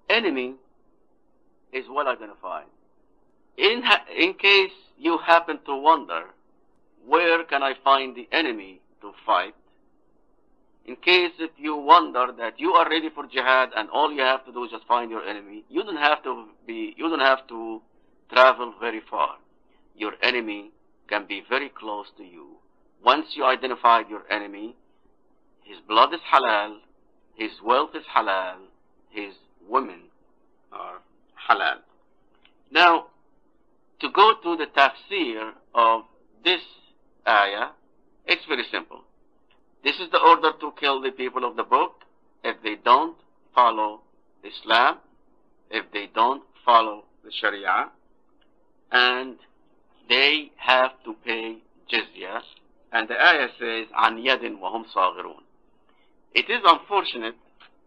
enemy is well identified. In, in case you happen to wonder, where can I find the enemy to fight? In case if you wonder that you are ready for jihad and all you have to do is just find your enemy, you don't have to be, you don't have to travel very far. Your enemy can be very close to you. Once you identified your enemy, his blood is halal, his wealth is halal, his women are halal. Now, to go to the tafsir of this ayah, it's very simple. This is the order to kill the people of the book if they don't follow Islam, if they don't follow the Sharia, and they have to pay jizya. And the ayah says, "An yadin wahum saghirun." It is unfortunate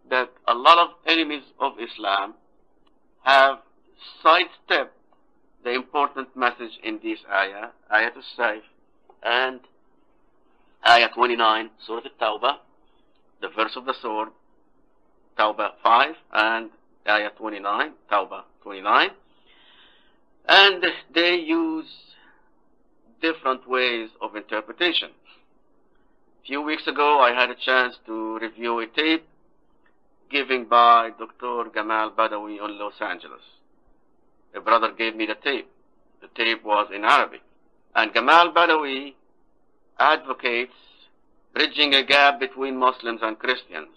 that a lot of enemies of Islam have sidestepped the important message in this ayah, ayah al-Sayf, and ayah 29, Surah Al-Tawbah, the verse of the sword, Tawbah 5, and ayah 29, Tawbah 29, and they use different ways of interpretation. A few weeks ago, I had a chance to review a tape given by Dr. Gamal Badawi in Los Angeles. A brother gave me the tape. The tape was in Arabic. And Gamal Badawi advocates bridging a gap between Muslims and Christians.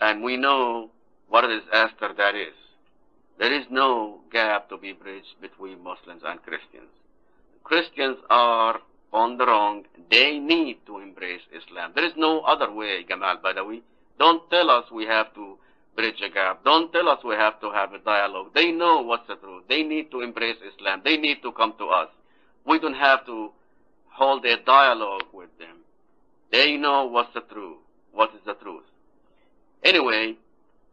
And we know what a disaster that is. There is no gap to be bridged between Muslims and Christians. Christians are on the wrong. They need to embrace Islam. There is no other way, Gamal Badawi. Don't tell us we have to bridge a gap. Don't tell us we have to have a dialogue. They know what's the truth. They need to embrace Islam. They need to come to us. We don't have to hold a dialogue with them. They know what's the truth. What is the truth? Anyway,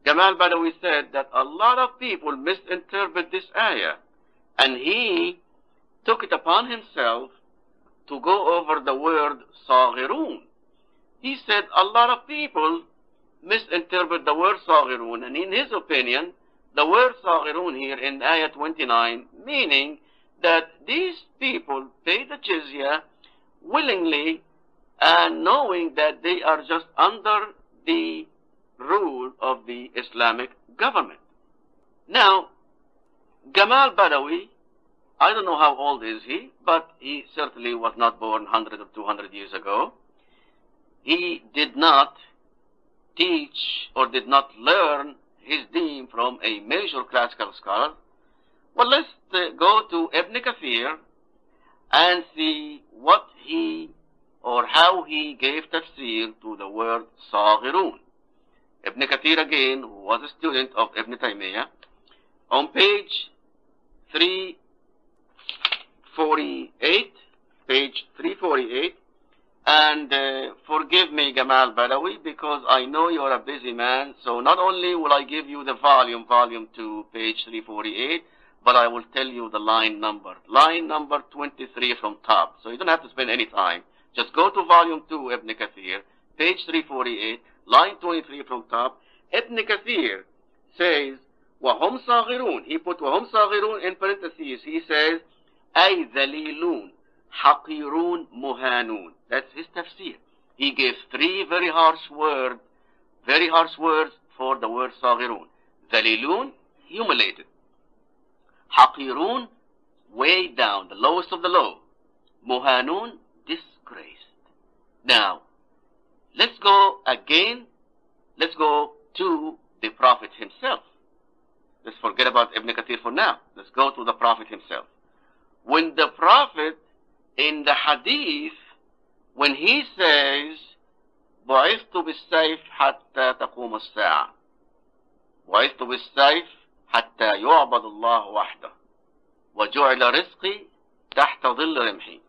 Gamal Badawi said that a lot of people misinterpret this ayah. And he took it upon himself to go over the word saghirun. He said a lot of people misinterpret the word صاغرون and in his opinion the word صاغرون here in ayah 29 meaning that these people pay the jizya willingly and knowing that they are just under the rule of the Islamic government. Now, Gamal Badawi, I don't know how old is he, but he certainly was not born 100 or 200 years ago. He did not teach or did not learn his deen from a major classical scholar. Well, let's uh, go to Ibn Kathir and see what he or how he gave tafsir to the word Saghirun. Ibn Kathir again, was a student of Ibn Taymiyyah, on page 348, page 348, and uh, forgive me, Gamal Badawi, because I know you're a busy man, so not only will I give you the volume, volume 2, page 348, but I will tell you the line number. Line number 23 from top. So you don't have to spend any time. Just go to volume 2, Ibn Kathir, page 348, line 23 from top. Ibn Kathir says, وهم صاغرون. He put وهم صاغرون in parentheses. He says, أي ذليلون حقيرون مهانون. That's his tafsir. He gives three very harsh words, very harsh words for the word صاغرون. ذليلون, humiliated. حقيرون, way down, the lowest of the low. Muhanun, disgraced. Now, let's go again, let's go to the Prophet himself. Let's forget about Ibn Kathir for now. Let's go to the Prophet himself. When the Prophet in the Hadith, when he says, بعثت بالسيف حتى تقوم الساعة بعثت بالسيف حتى يعبد الله وحده وجعل رزقي تحت ظل رمحي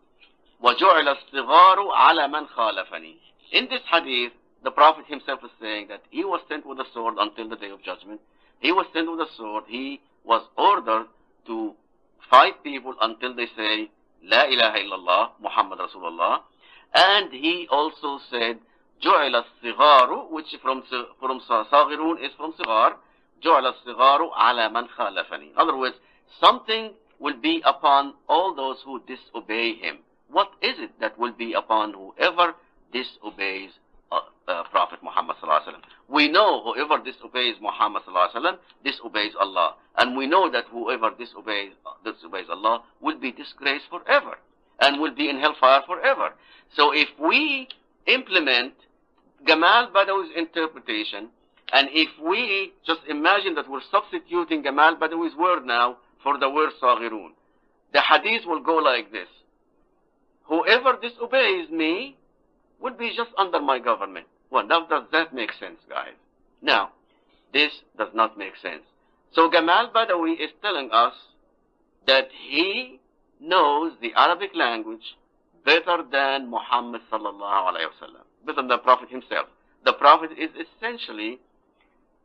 وجعل الصغار على من خالفني In this hadith, the Prophet himself is saying that he was sent with a sword until the day of judgment. He was sent with a sword. He was ordered to fight people until they say, La ilaha illallah, Muhammad Rasulullah. And he also said, جعل الصغار, which from, from صاغرون is from صغار, جعل الصغار على من خالفني. In other words, something will be upon all those who disobey him. What is it that will be upon whoever disobeys uh, uh, Prophet Muhammad sallallahu alaihi wasallam? We know whoever disobeys Muhammad sallallahu alaihi wasallam disobeys Allah, and we know that whoever disobeys disobeys Allah will be disgraced forever and will be in hellfire forever. So if we implement Gamal Badawi's interpretation, and if we just imagine that we're substituting Gamal Badawi's word now for the word Saghirun, the hadith will go like this. Whoever disobeys me would be just under my government. Well, now does that make sense, guys? Now, this does not make sense. So Gamal Badawi is telling us that he knows the Arabic language better than Muhammad sallallahu alayhi wasallam, better than the Prophet himself. The Prophet is essentially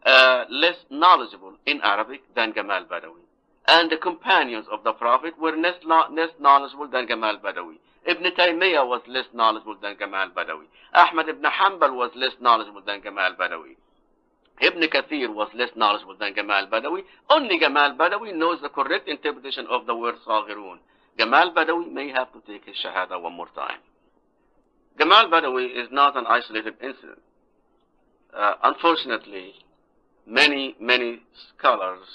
uh, less knowledgeable in Arabic than Gamal Badawi. And the companions of the Prophet were less, less knowledgeable than Gamal Badawi. Ibn Taymiyyah was less knowledgeable than Gamal Badawi. Ahmad ibn Hanbal was less knowledgeable than Gamal Badawi. Ibn Kathir was less knowledgeable than Gamal Badawi. Only Gamal Badawi knows the correct interpretation of the word Saghirun. Gamal Badawi may have to take his Shahada one more time. Gamal Badawi is not an isolated incident. Uh, unfortunately, many, many scholars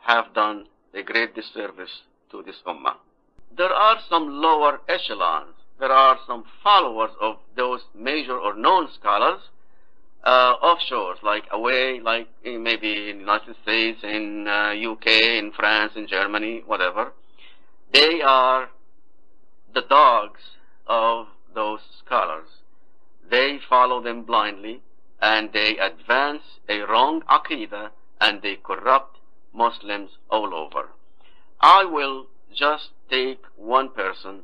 have done a great disservice to this ummah. There are some lower echelons. There are some followers of those major or known scholars uh, offshore, like away, like maybe in the United States, in uh, UK, in France, in Germany, whatever. They are the dogs of those scholars. They follow them blindly and they advance a wrong aqidah and they corrupt Muslims all over. I will just take one person.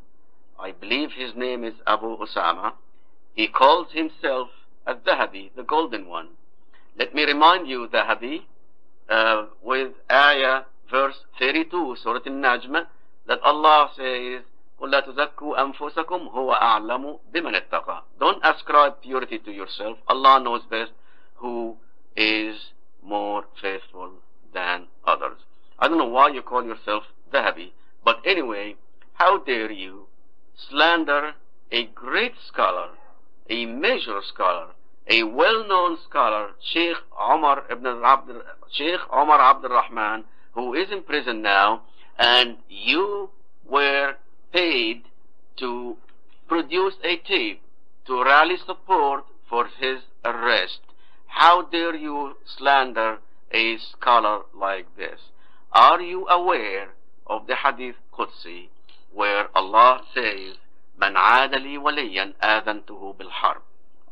I believe his name is Abu Osama. He calls himself Al-Dhahabi, the golden one. Let me remind you, Dhahabi, uh, with ayah, verse 32, Surah Al-Najm, that Allah says, قُلْ لَا تُزَكُّوا أَنفُسَكُمْ هُوَ أَعْلَمُ بِمَنِ اتَّقَى Don't ascribe purity to yourself. Allah knows best who is more faithful than others. I don't know why you call yourself Dhahabi, but anyway, how dare you slander a great scholar, a major scholar, a well-known scholar, Sheikh Omar ibn Abd, Sheikh Omar Abdul Rahman, who is in prison now, and you were paid to produce a tape to rally support for his arrest. How dare you slander a scholar like this? Are you aware of the Hadith Qudsi where Allah says, من عاد لي وليا آذنته بالحرب.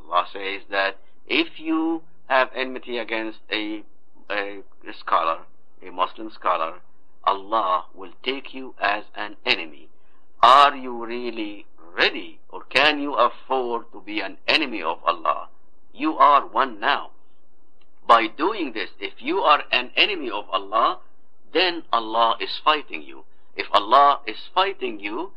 Allah says that if you have enmity against a, a scholar, a Muslim scholar, Allah will take you as an enemy. Are you really ready or can you afford to be an enemy of Allah? You are one now. By doing this, if you are an enemy of Allah, then Allah is fighting you. If Allah is fighting you,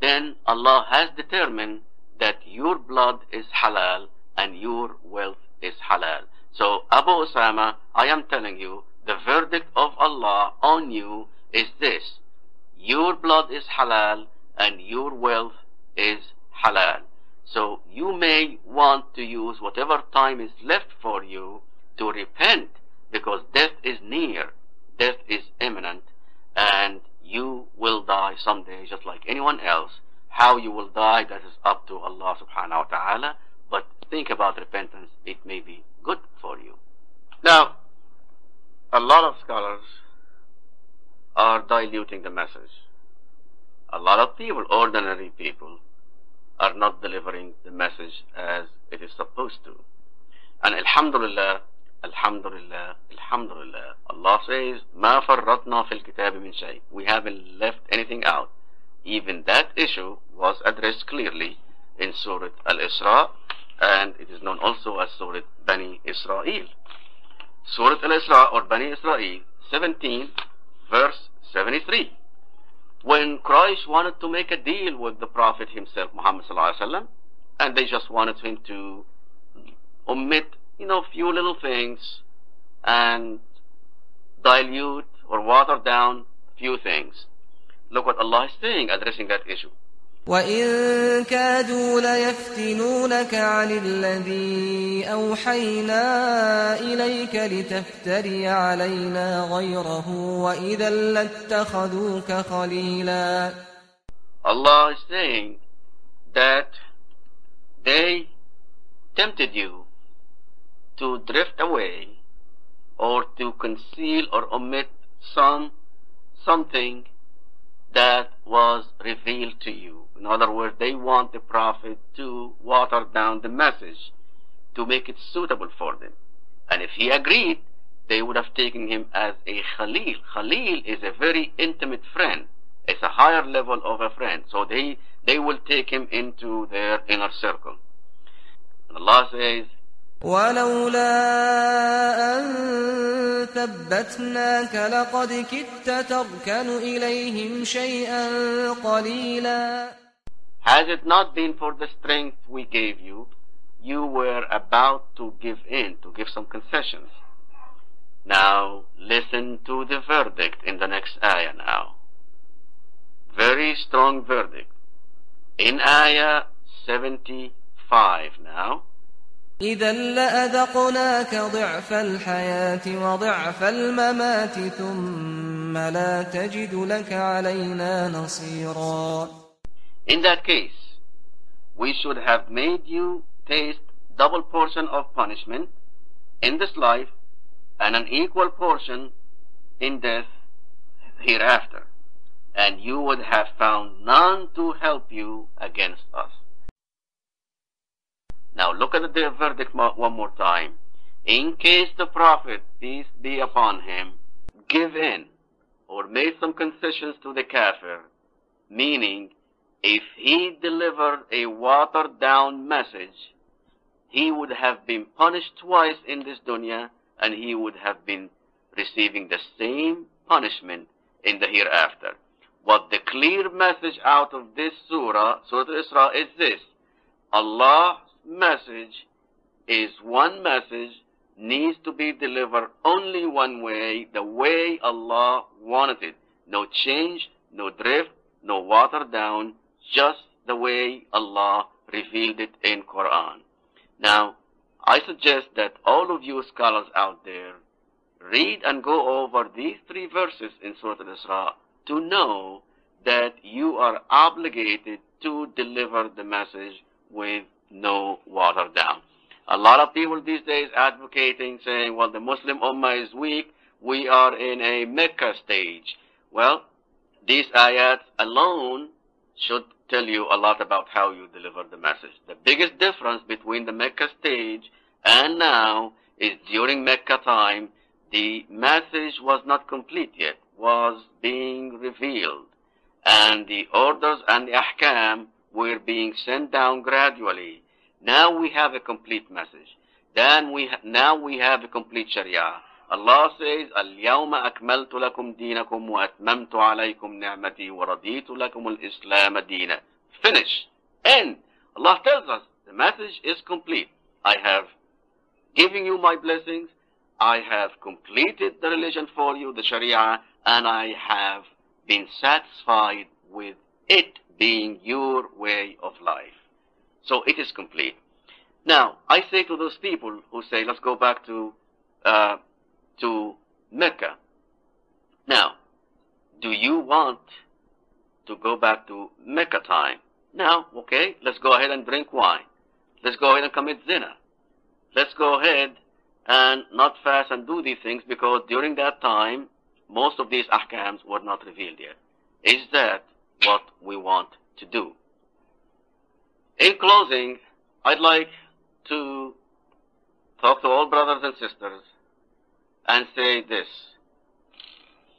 then Allah has determined that your blood is halal and your wealth is halal. So Abu Osama, I am telling you, the verdict of Allah on you is this. Your blood is halal and your wealth is halal. So you may want to use whatever time is left for you to repent because death is near, death is imminent, and you will die someday just like anyone else. How you will die, that is up to Allah subhanahu wa ta'ala, but think about repentance, it may be good for you. Now, a lot of scholars are diluting the message. A lot of people, ordinary people, are not delivering the message as it is supposed to. And Alhamdulillah, Alhamdulillah, Alhamdulillah, Allah says, ما فرطنا في الكتاب من شيء. We haven't left anything out. Even that issue was addressed clearly in Surah Al-Isra, and it is known also as Surah Bani Israel. Surah Al-Isra or Bani Israel, 17, verse 73 when Quraysh wanted to make a deal with the Prophet himself, Muhammad sallallahu and they just wanted him to omit, you know, few little things and dilute or water down few things. Look what Allah is saying addressing that issue. وإن كادوا ليفتنونك عن الذي أوحينا إليك لتفتري علينا غيره وإذا لاتخذوك خليلا Allah is saying that they tempted you to drift away or to conceal or omit some something that was revealed to you. In other words, they want the Prophet to water down the message to make it suitable for them. And if he agreed, they would have taken him as a Khalil. Khalil is a very intimate friend. It's a higher level of a friend. So they, they will take him into their inner circle. And Allah says, ولولا أن ثبتناك لقد كدت تركن إليهم شيئا قليلا Has it not been for the strength we gave you, you were about to give in, to give some concessions. Now, listen to the verdict in the next ayah now. Very strong verdict. In ayah 75 now. إذا لأذقناك ضعف الحياة وضعف الممات ثم لا تجد لك علينا نصيرا In that case, we should have made you taste double portion of punishment in this life and an equal portion in death hereafter. And you would have found none to help you against us. Now look at the verdict one more time. In case the Prophet, peace be upon him, give in or made some concessions to the kafir, meaning if he delivered a watered down message, he would have been punished twice in this dunya and he would have been receiving the same punishment in the hereafter. What the clear message out of this surah, Surah Al-Isra, is this. Allah's message is one message, needs to be delivered only one way, the way Allah wanted it. No change, no drift, no water down, just the way Allah revealed it in Quran. Now, I suggest that all of you scholars out there read and go over these three verses in Surah Al-Isra to know that you are obligated to deliver the message with no water down. A lot of people these days advocating saying, well, the Muslim Ummah is weak. We are in a Mecca stage. Well, these ayats alone should tell you a lot about how you deliver the message. The biggest difference between the Mecca stage and now is during Mecca time, the message was not complete yet, was being revealed. And the orders and the ahkam were being sent down gradually. Now we have a complete message. Then we ha- now we have a complete Sharia. Allah says, اليوم أكملت لكم دينكم وأتممت عليكم نعمتي ورضيت لكم الإسلام دينا. Finish. End. Allah tells us the message is complete. I have given you my blessings. I have completed the religion for you, the Sharia, and I have been satisfied with it being your way of life. So it is complete. Now, I say to those people who say, let's go back to, uh, to Mecca. Now, do you want to go back to Mecca time? Now, okay, let's go ahead and drink wine. Let's go ahead and commit zina. Let's go ahead and not fast and do these things because during that time, most of these ahkams were not revealed yet. Is that what we want to do? In closing, I'd like to talk to all brothers and sisters and say this.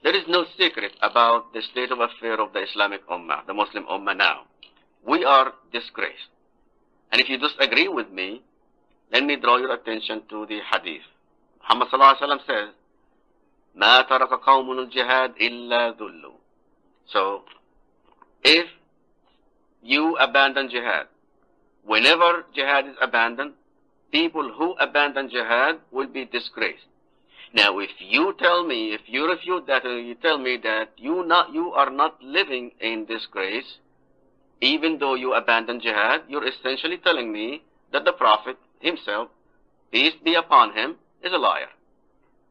There is no secret about the state of affair of the Islamic Ummah, the Muslim Ummah now. We are disgraced. And if you disagree with me, let me draw your attention to the hadith. Muhammad sallallahu alaihi wasallam says, ما ترك قوم الجهاد إلا ذلوا. So, if you abandon jihad, whenever jihad is abandoned, people who abandon jihad will be disgraced. Now, if you tell me, if you refute that, and you tell me that you not, you are not living in disgrace, even though you abandon jihad, you're essentially telling me that the Prophet himself, peace be upon him, is a liar.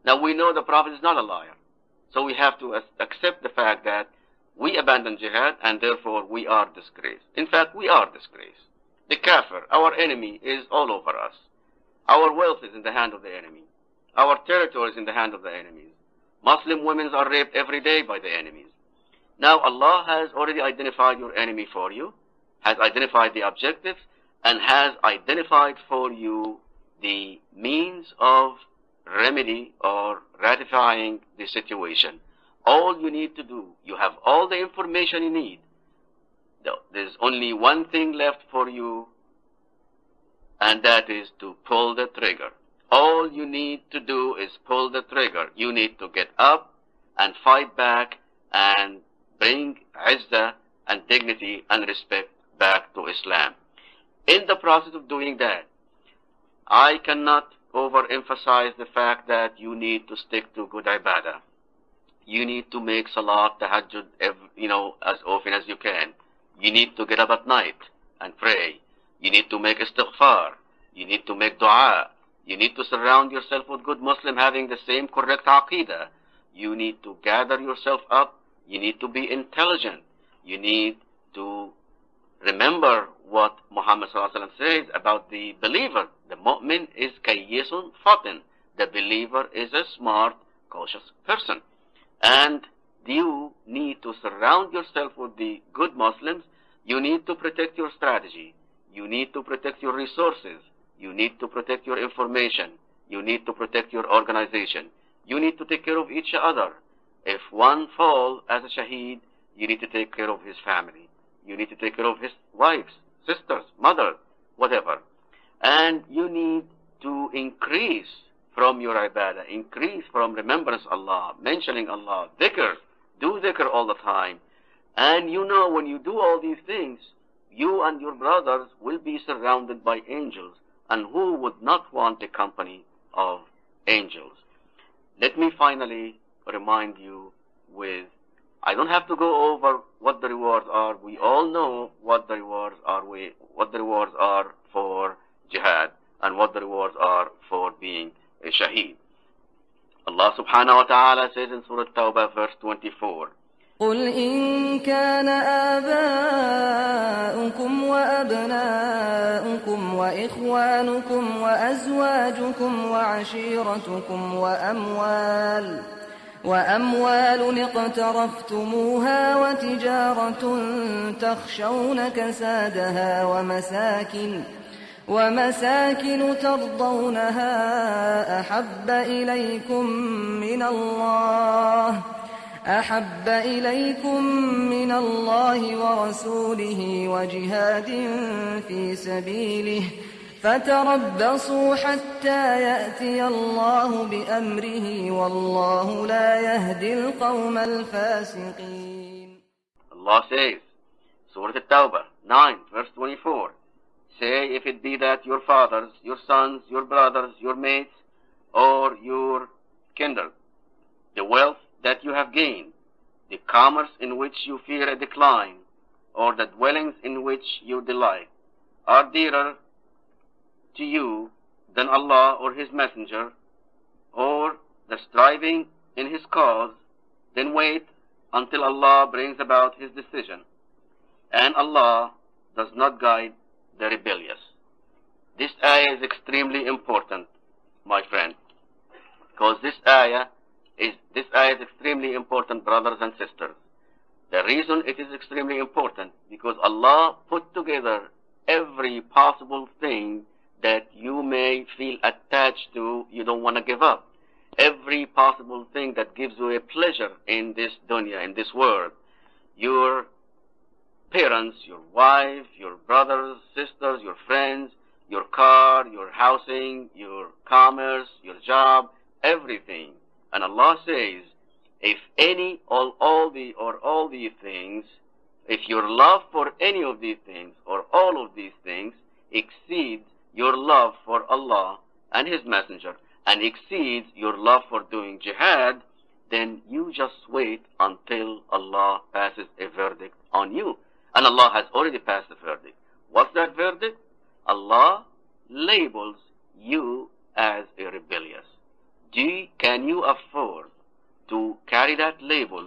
Now we know the Prophet is not a liar. So we have to accept the fact that we abandon jihad and therefore we are disgraced. In fact, we are disgraced. The kafir, our enemy, is all over us. Our wealth is in the hand of the enemy. Our territory is in the hand of the enemies. Muslim women are raped every day by the enemies. Now Allah has already identified your enemy for you, has identified the objective, and has identified for you the means of remedy or ratifying the situation. All you need to do, you have all the information you need. There's only one thing left for you, and that is to pull the trigger. All you need to do is pull the trigger. You need to get up and fight back and bring izzah and dignity and respect back to Islam. In the process of doing that, I cannot overemphasize the fact that you need to stick to good ibadah. You need to make salat, tahajjud, every, you know, as often as you can. You need to get up at night and pray. You need to make istighfar. You need to make dua. You need to surround yourself with good Muslim having the same correct aqidah. You need to gather yourself up. You need to be intelligent. You need to remember what Muhammad says about the believer. The mu'min is kayyisun fatin. The believer is a smart, cautious person. And you need to surround yourself with the good Muslims. You need to protect your strategy. You need to protect your resources. You need to protect your information. You need to protect your organization. You need to take care of each other. If one fall as a shaheed, you need to take care of his family. You need to take care of his wives, sisters, mother, whatever. And you need to increase from your ibadah, increase from remembrance Allah, mentioning Allah, dhikr, do dhikr all the time. And you know when you do all these things, you and your brothers will be surrounded by angels. And who would not want the company of angels? Let me finally remind you with I don't have to go over what the rewards are. We all know what the rewards are. We, what the rewards are for jihad and what the rewards are for being Allah subhanahu wa ta'ala says in Surah Tawbah verse 24. قل إن كان آباؤكم وأبناؤكم وإخوانكم وأزواجكم وعشيرتكم وأموال وأموال اقترفتموها وتجارة تخشون كسادها ومساكن ومساكن ترضونها أحب إليكم من الله أحب إليكم من الله ورسوله وجهاد في سبيله فتربصوا حتى يأتي الله بأمره والله لا يهدي القوم الفاسقين. Allah says, Surah At-Tawbah 9 verse 24, say if it be that your fathers, your sons, your brothers, your mates, or your kindred, the wealth that you have gained, the commerce in which you fear a decline, or the dwellings in which you delight, are dearer to you than Allah or His Messenger, or the striving in His cause, then wait until Allah brings about His decision. And Allah does not guide the rebellious. This ayah is extremely important, my friend, because this ayah is this ayah is extremely important, brothers and sisters. The reason it is extremely important because Allah put together every possible thing that you may feel attached to, you don't want to give up. Every possible thing that gives you a pleasure in this dunya, in this world. Your parents, your wife, your brothers, sisters, your friends, your car, your housing, your commerce, your job, everything. And Allah says, if any or all the or all these things, if your love for any of these things or all of these things exceeds your love for Allah and His Messenger and exceeds your love for doing jihad, then you just wait until Allah passes a verdict on you. And Allah has already passed the verdict. What's that verdict? Allah labels you as a rebellious. Do, can you afford to carry that label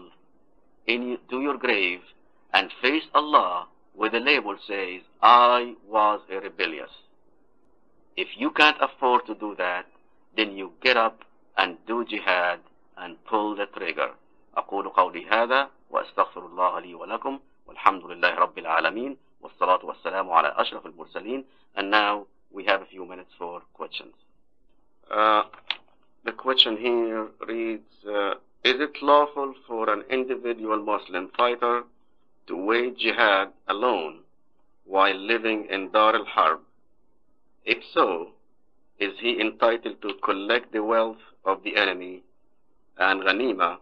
into your grave and face Allah where the label says, I was a rebellious? If you can't afford to do that, then you get up and do jihad and pull the trigger. أقول قولي هذا وأستغفر الله لي ولكم والحمد لله رب العالمين والصلاة والسلام على أشرف المرسلين and now we have a few minutes for questions. Uh, the question here reads, uh, is it lawful for an individual Muslim fighter to wage jihad alone while living in Dar al-Harb? If so, is he entitled to collect the wealth of the enemy and ghanima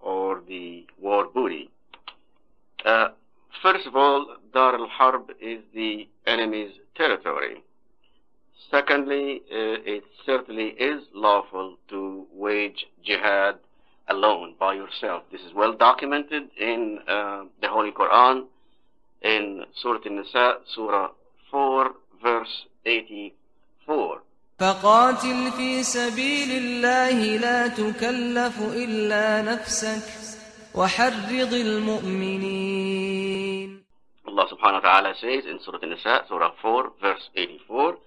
or the war booty? Uh, first of all, Dar al-Harb is the enemy's territory. Secondly, uh, it certainly is lawful to wage jihad alone by yourself. This is well documented in uh, the Holy Quran in Surah An-Nisa, Surah 4, verse 84. فقاتل في سبيل الله لا تكلف إلا نفسك وحرض المؤمنين Allah subhanahu wa ta'ala says in Surah An-Nisa, Surah 4, verse 84,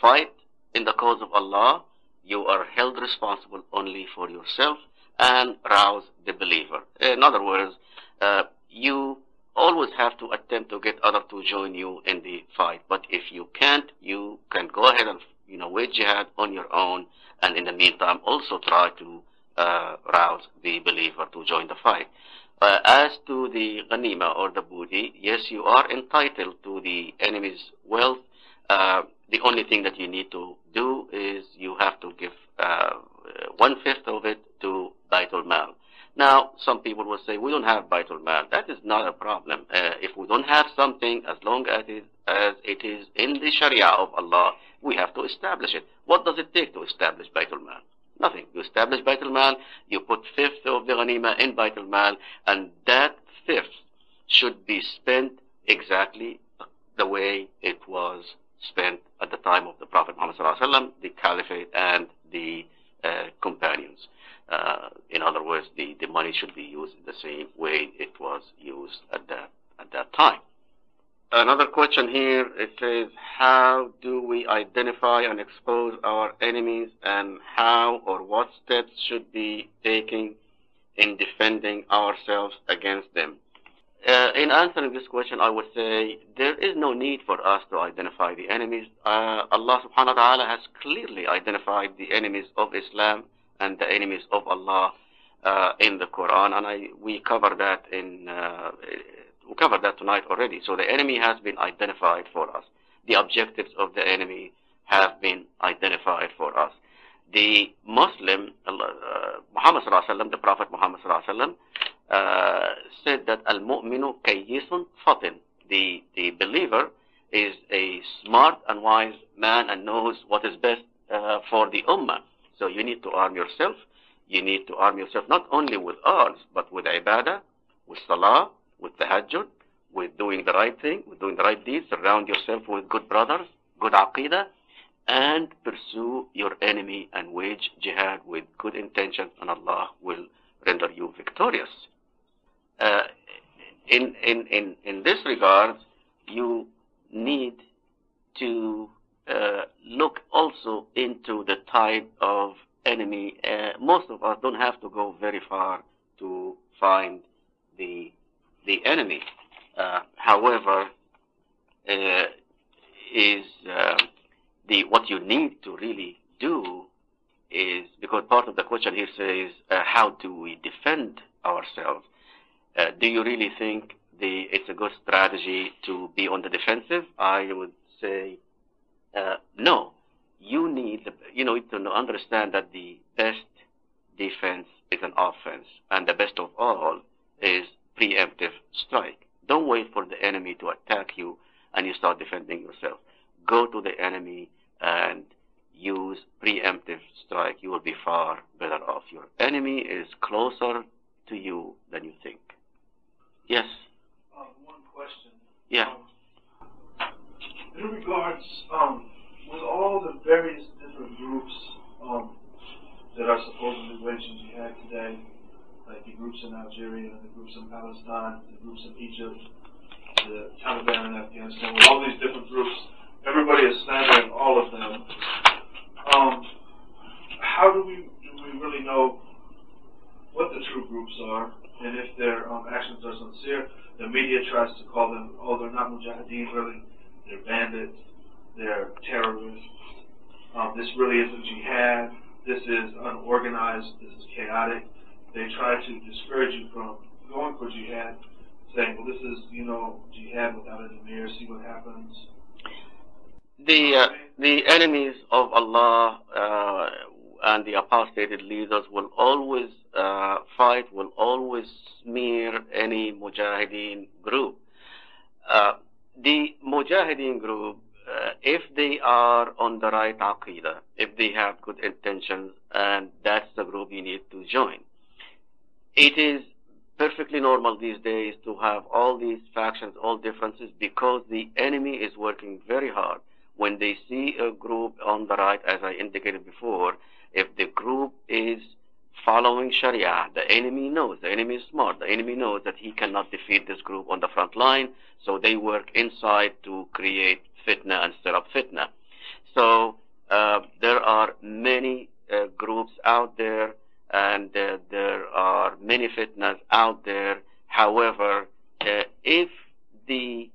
Fight in the cause of Allah, you are held responsible only for yourself and rouse the believer. In other words, uh, you always have to attempt to get others to join you in the fight. But if you can't, you can go ahead and you know wage jihad on your own, and in the meantime also try to uh, rouse the believer to join the fight. Uh, as to the ghanima or the booty, yes, you are entitled to the enemy's wealth. Uh, the only thing that you need to do is you have to give uh, one fifth of it to Baitul Mal. Now, some people will say, we don't have Baitul Mal. That is not a problem. Uh, if we don't have something, as long as it, as it is in the Sharia of Allah, we have to establish it. What does it take to establish Baitul Mal? Nothing. You establish Baitul Mal, you put fifth of the Ghanima in Baitul Mal, and that fifth should be spent exactly the way it was spent at the time of the Prophet Muhammad sallallahu the Caliphate, and the uh, companions. Uh, in other words, the, the money should be used in the same way it was used at that at that time. Another question here it says, how do we identify and expose our enemies, and how or what steps should be taken in defending ourselves against them? Uh, in answering this question, I would say there is no need for us to identify the enemies. Uh, Allah subhanahu wa ta'ala has clearly identified the enemies of Islam and the enemies of Allah uh, in the Quran, and I, we cover that in uh, we covered that tonight already. So the enemy has been identified for us. The objectives of the enemy have been identified for us. The Muslim, uh, Muhammad sallallahu the Prophet Muhammad sallallahu uh, said that al-mu'minu kayyisun fatin. The, the believer is a smart and wise man and knows what is best uh, for the ummah. So you need to arm yourself. You need to arm yourself not only with arms, but with ibadah, with salah, with the tahajjud, with doing the right thing, with doing the right deeds. Surround yourself with good brothers, good aqidah, and pursue your enemy and wage jihad with good intentions, and Allah will render you victorious. Uh, in, in, in, in this regard, you need to uh, look also into the type of enemy. Uh, most of us don't have to go very far to find the the enemy. Uh, however, uh, is uh, the what you need to really do is because part of the question here says uh, how do we defend ourselves? do you really think the it's a good strategy to be on the defensive? I would say uh, no. You need you know to understand that the best defense is an offense, and the best of all is preemptive strike. Don't wait for the enemy to attack you and you start defending yourself. Go to the enemy and use preemptive strike. You will be far better off. Your enemy is closer to you than you think. Yes. Um, one question. Yeah. Um, in regards, um, with all the various different groups um, that are supposedly waging jihad today, like the groups in Algeria, the groups in Palestine, the groups in Egypt, the Taliban in Afghanistan, with all these different groups, everybody is slandering all of them. Um, how do we do we really know what the true groups are, and if their um, actions are sincere? The media tries to call them, oh, they're not mujahideen, really, they're bandits, they're terrorists. Um, this really isn't jihad. This is unorganized. This is chaotic they try to discourage you from going for jihad, saying, well, this is, you know, jihad without any amir, see what happens. The, uh, the enemies of Allah uh, and the apostated leaders will always uh, fight, will always smear any mujahideen group. Uh, the mujahideen group, uh, if they are on the right aqidah, if they have good intentions, and that's the group you need to join. It is perfectly normal these days to have all these factions, all differences, because the enemy is working very hard. When they see a group on the right, as I indicated before, if the group is following Sharia, the enemy knows, the enemy is smart, the enemy knows that he cannot defeat this group on the front line, so they work inside to create fitna and stir up fitna. So uh, there are many uh, groups out there and uh, there are many fitnas out there. However, uh, if the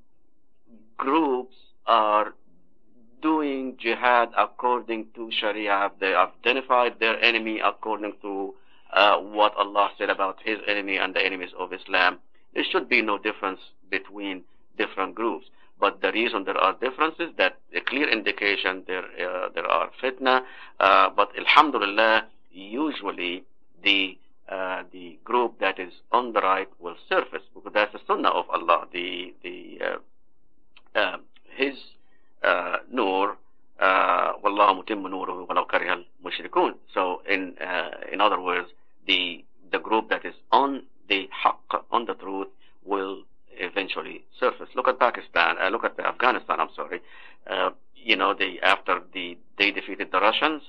groups are doing jihad according to Sharia, they identified their enemy according to uh, what Allah said about His enemy and the enemies of Islam. There should be no difference between different groups. But the reason there are differences, that a clear indication there uh, there are fitna. Uh, but Alhamdulillah, usually the uh, the group that is on the right will surface because that's the sunnah of Allah. The the uh, uh, His uh, nur, uh, wallahu mutimmu nuruhu walau karihal mushrikun. So in uh, in other words, the the group that is on the haqq, on the truth, will eventually surface. Look at Pakistan. Uh, look at Afghanistan. I'm sorry. you know, they after the they defeated the Russians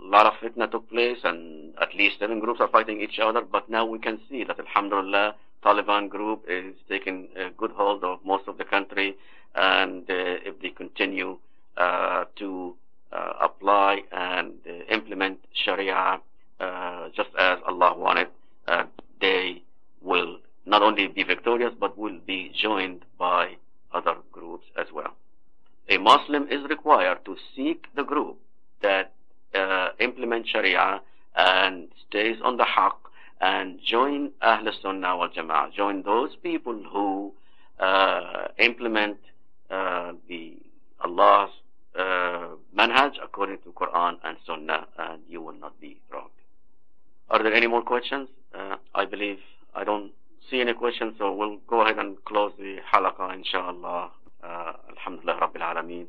a lot of fitna took place and at least seven groups are fighting each other. But now we can see that Alhamdulillah, Taliban group is taking a good hold of most of the country. And uh, if they continue uh, to uh, apply and implement Sharia just as Allah wanted, they will not only be victorious but will be joined by other groups as well. A Muslim is required to seek the group that uh, Sharia and stays on the Haqq and join Ahl Sunnah wal Jama'ah. Join those people who uh, implement uh, the Allah's uh, manhaj according to Quran and Sunnah, and you will not be wrong. Are there any more questions? Uh, I believe I don't see any questions, so we'll go ahead and close the halaqah, inshallah. Uh, alhamdulillah Rabbil Alameen.